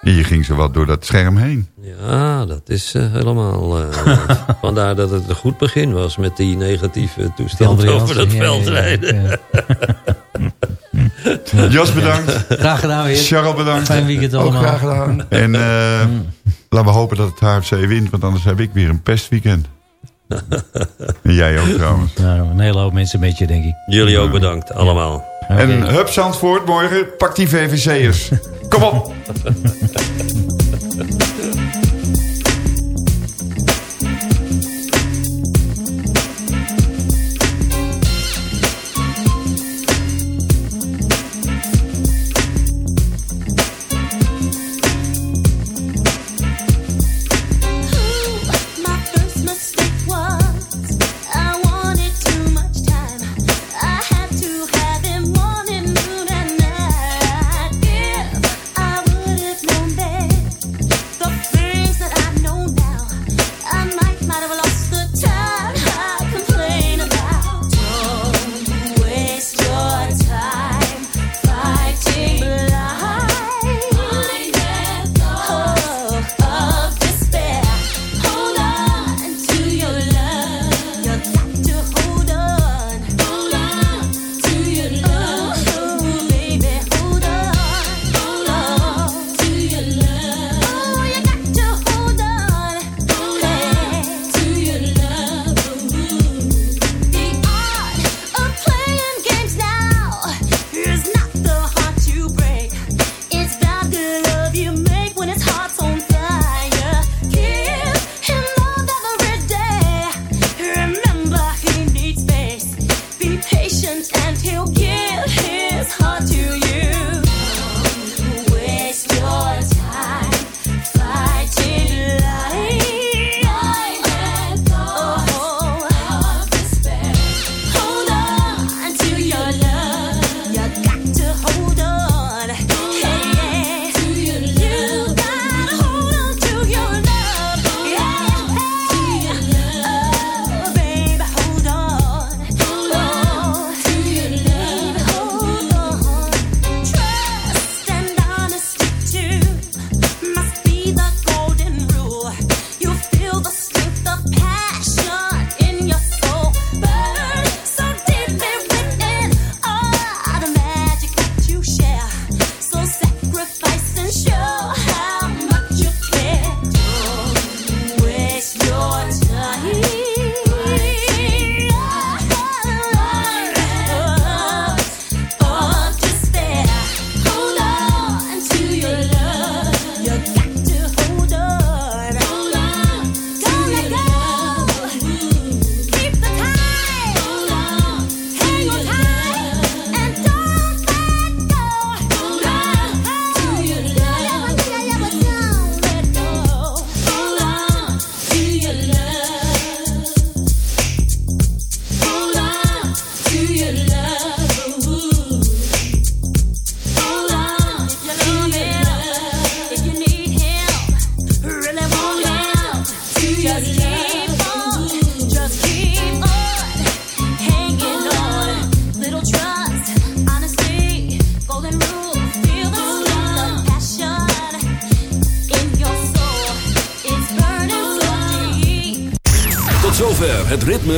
En je ging zo wat door dat scherm heen. Ja, dat is helemaal... eh, vandaar dat het een goed begin was met die negatieve toestand over dat ja, veld ja, ja, rijden. ja. Jos bedankt. Graag gedaan weer. Charles bedankt. Fijn weekend ook allemaal. graag gedaan. En eh, laten we hopen dat het HFC wint, want anders heb ik weer een pestweekend. en jij ook trouwens. Nou, een hele hoop mensen met je, denk ik. Jullie ook bedankt, allemaal. En hup Zandvoort morgen, pak die VVC'ers. Kom op.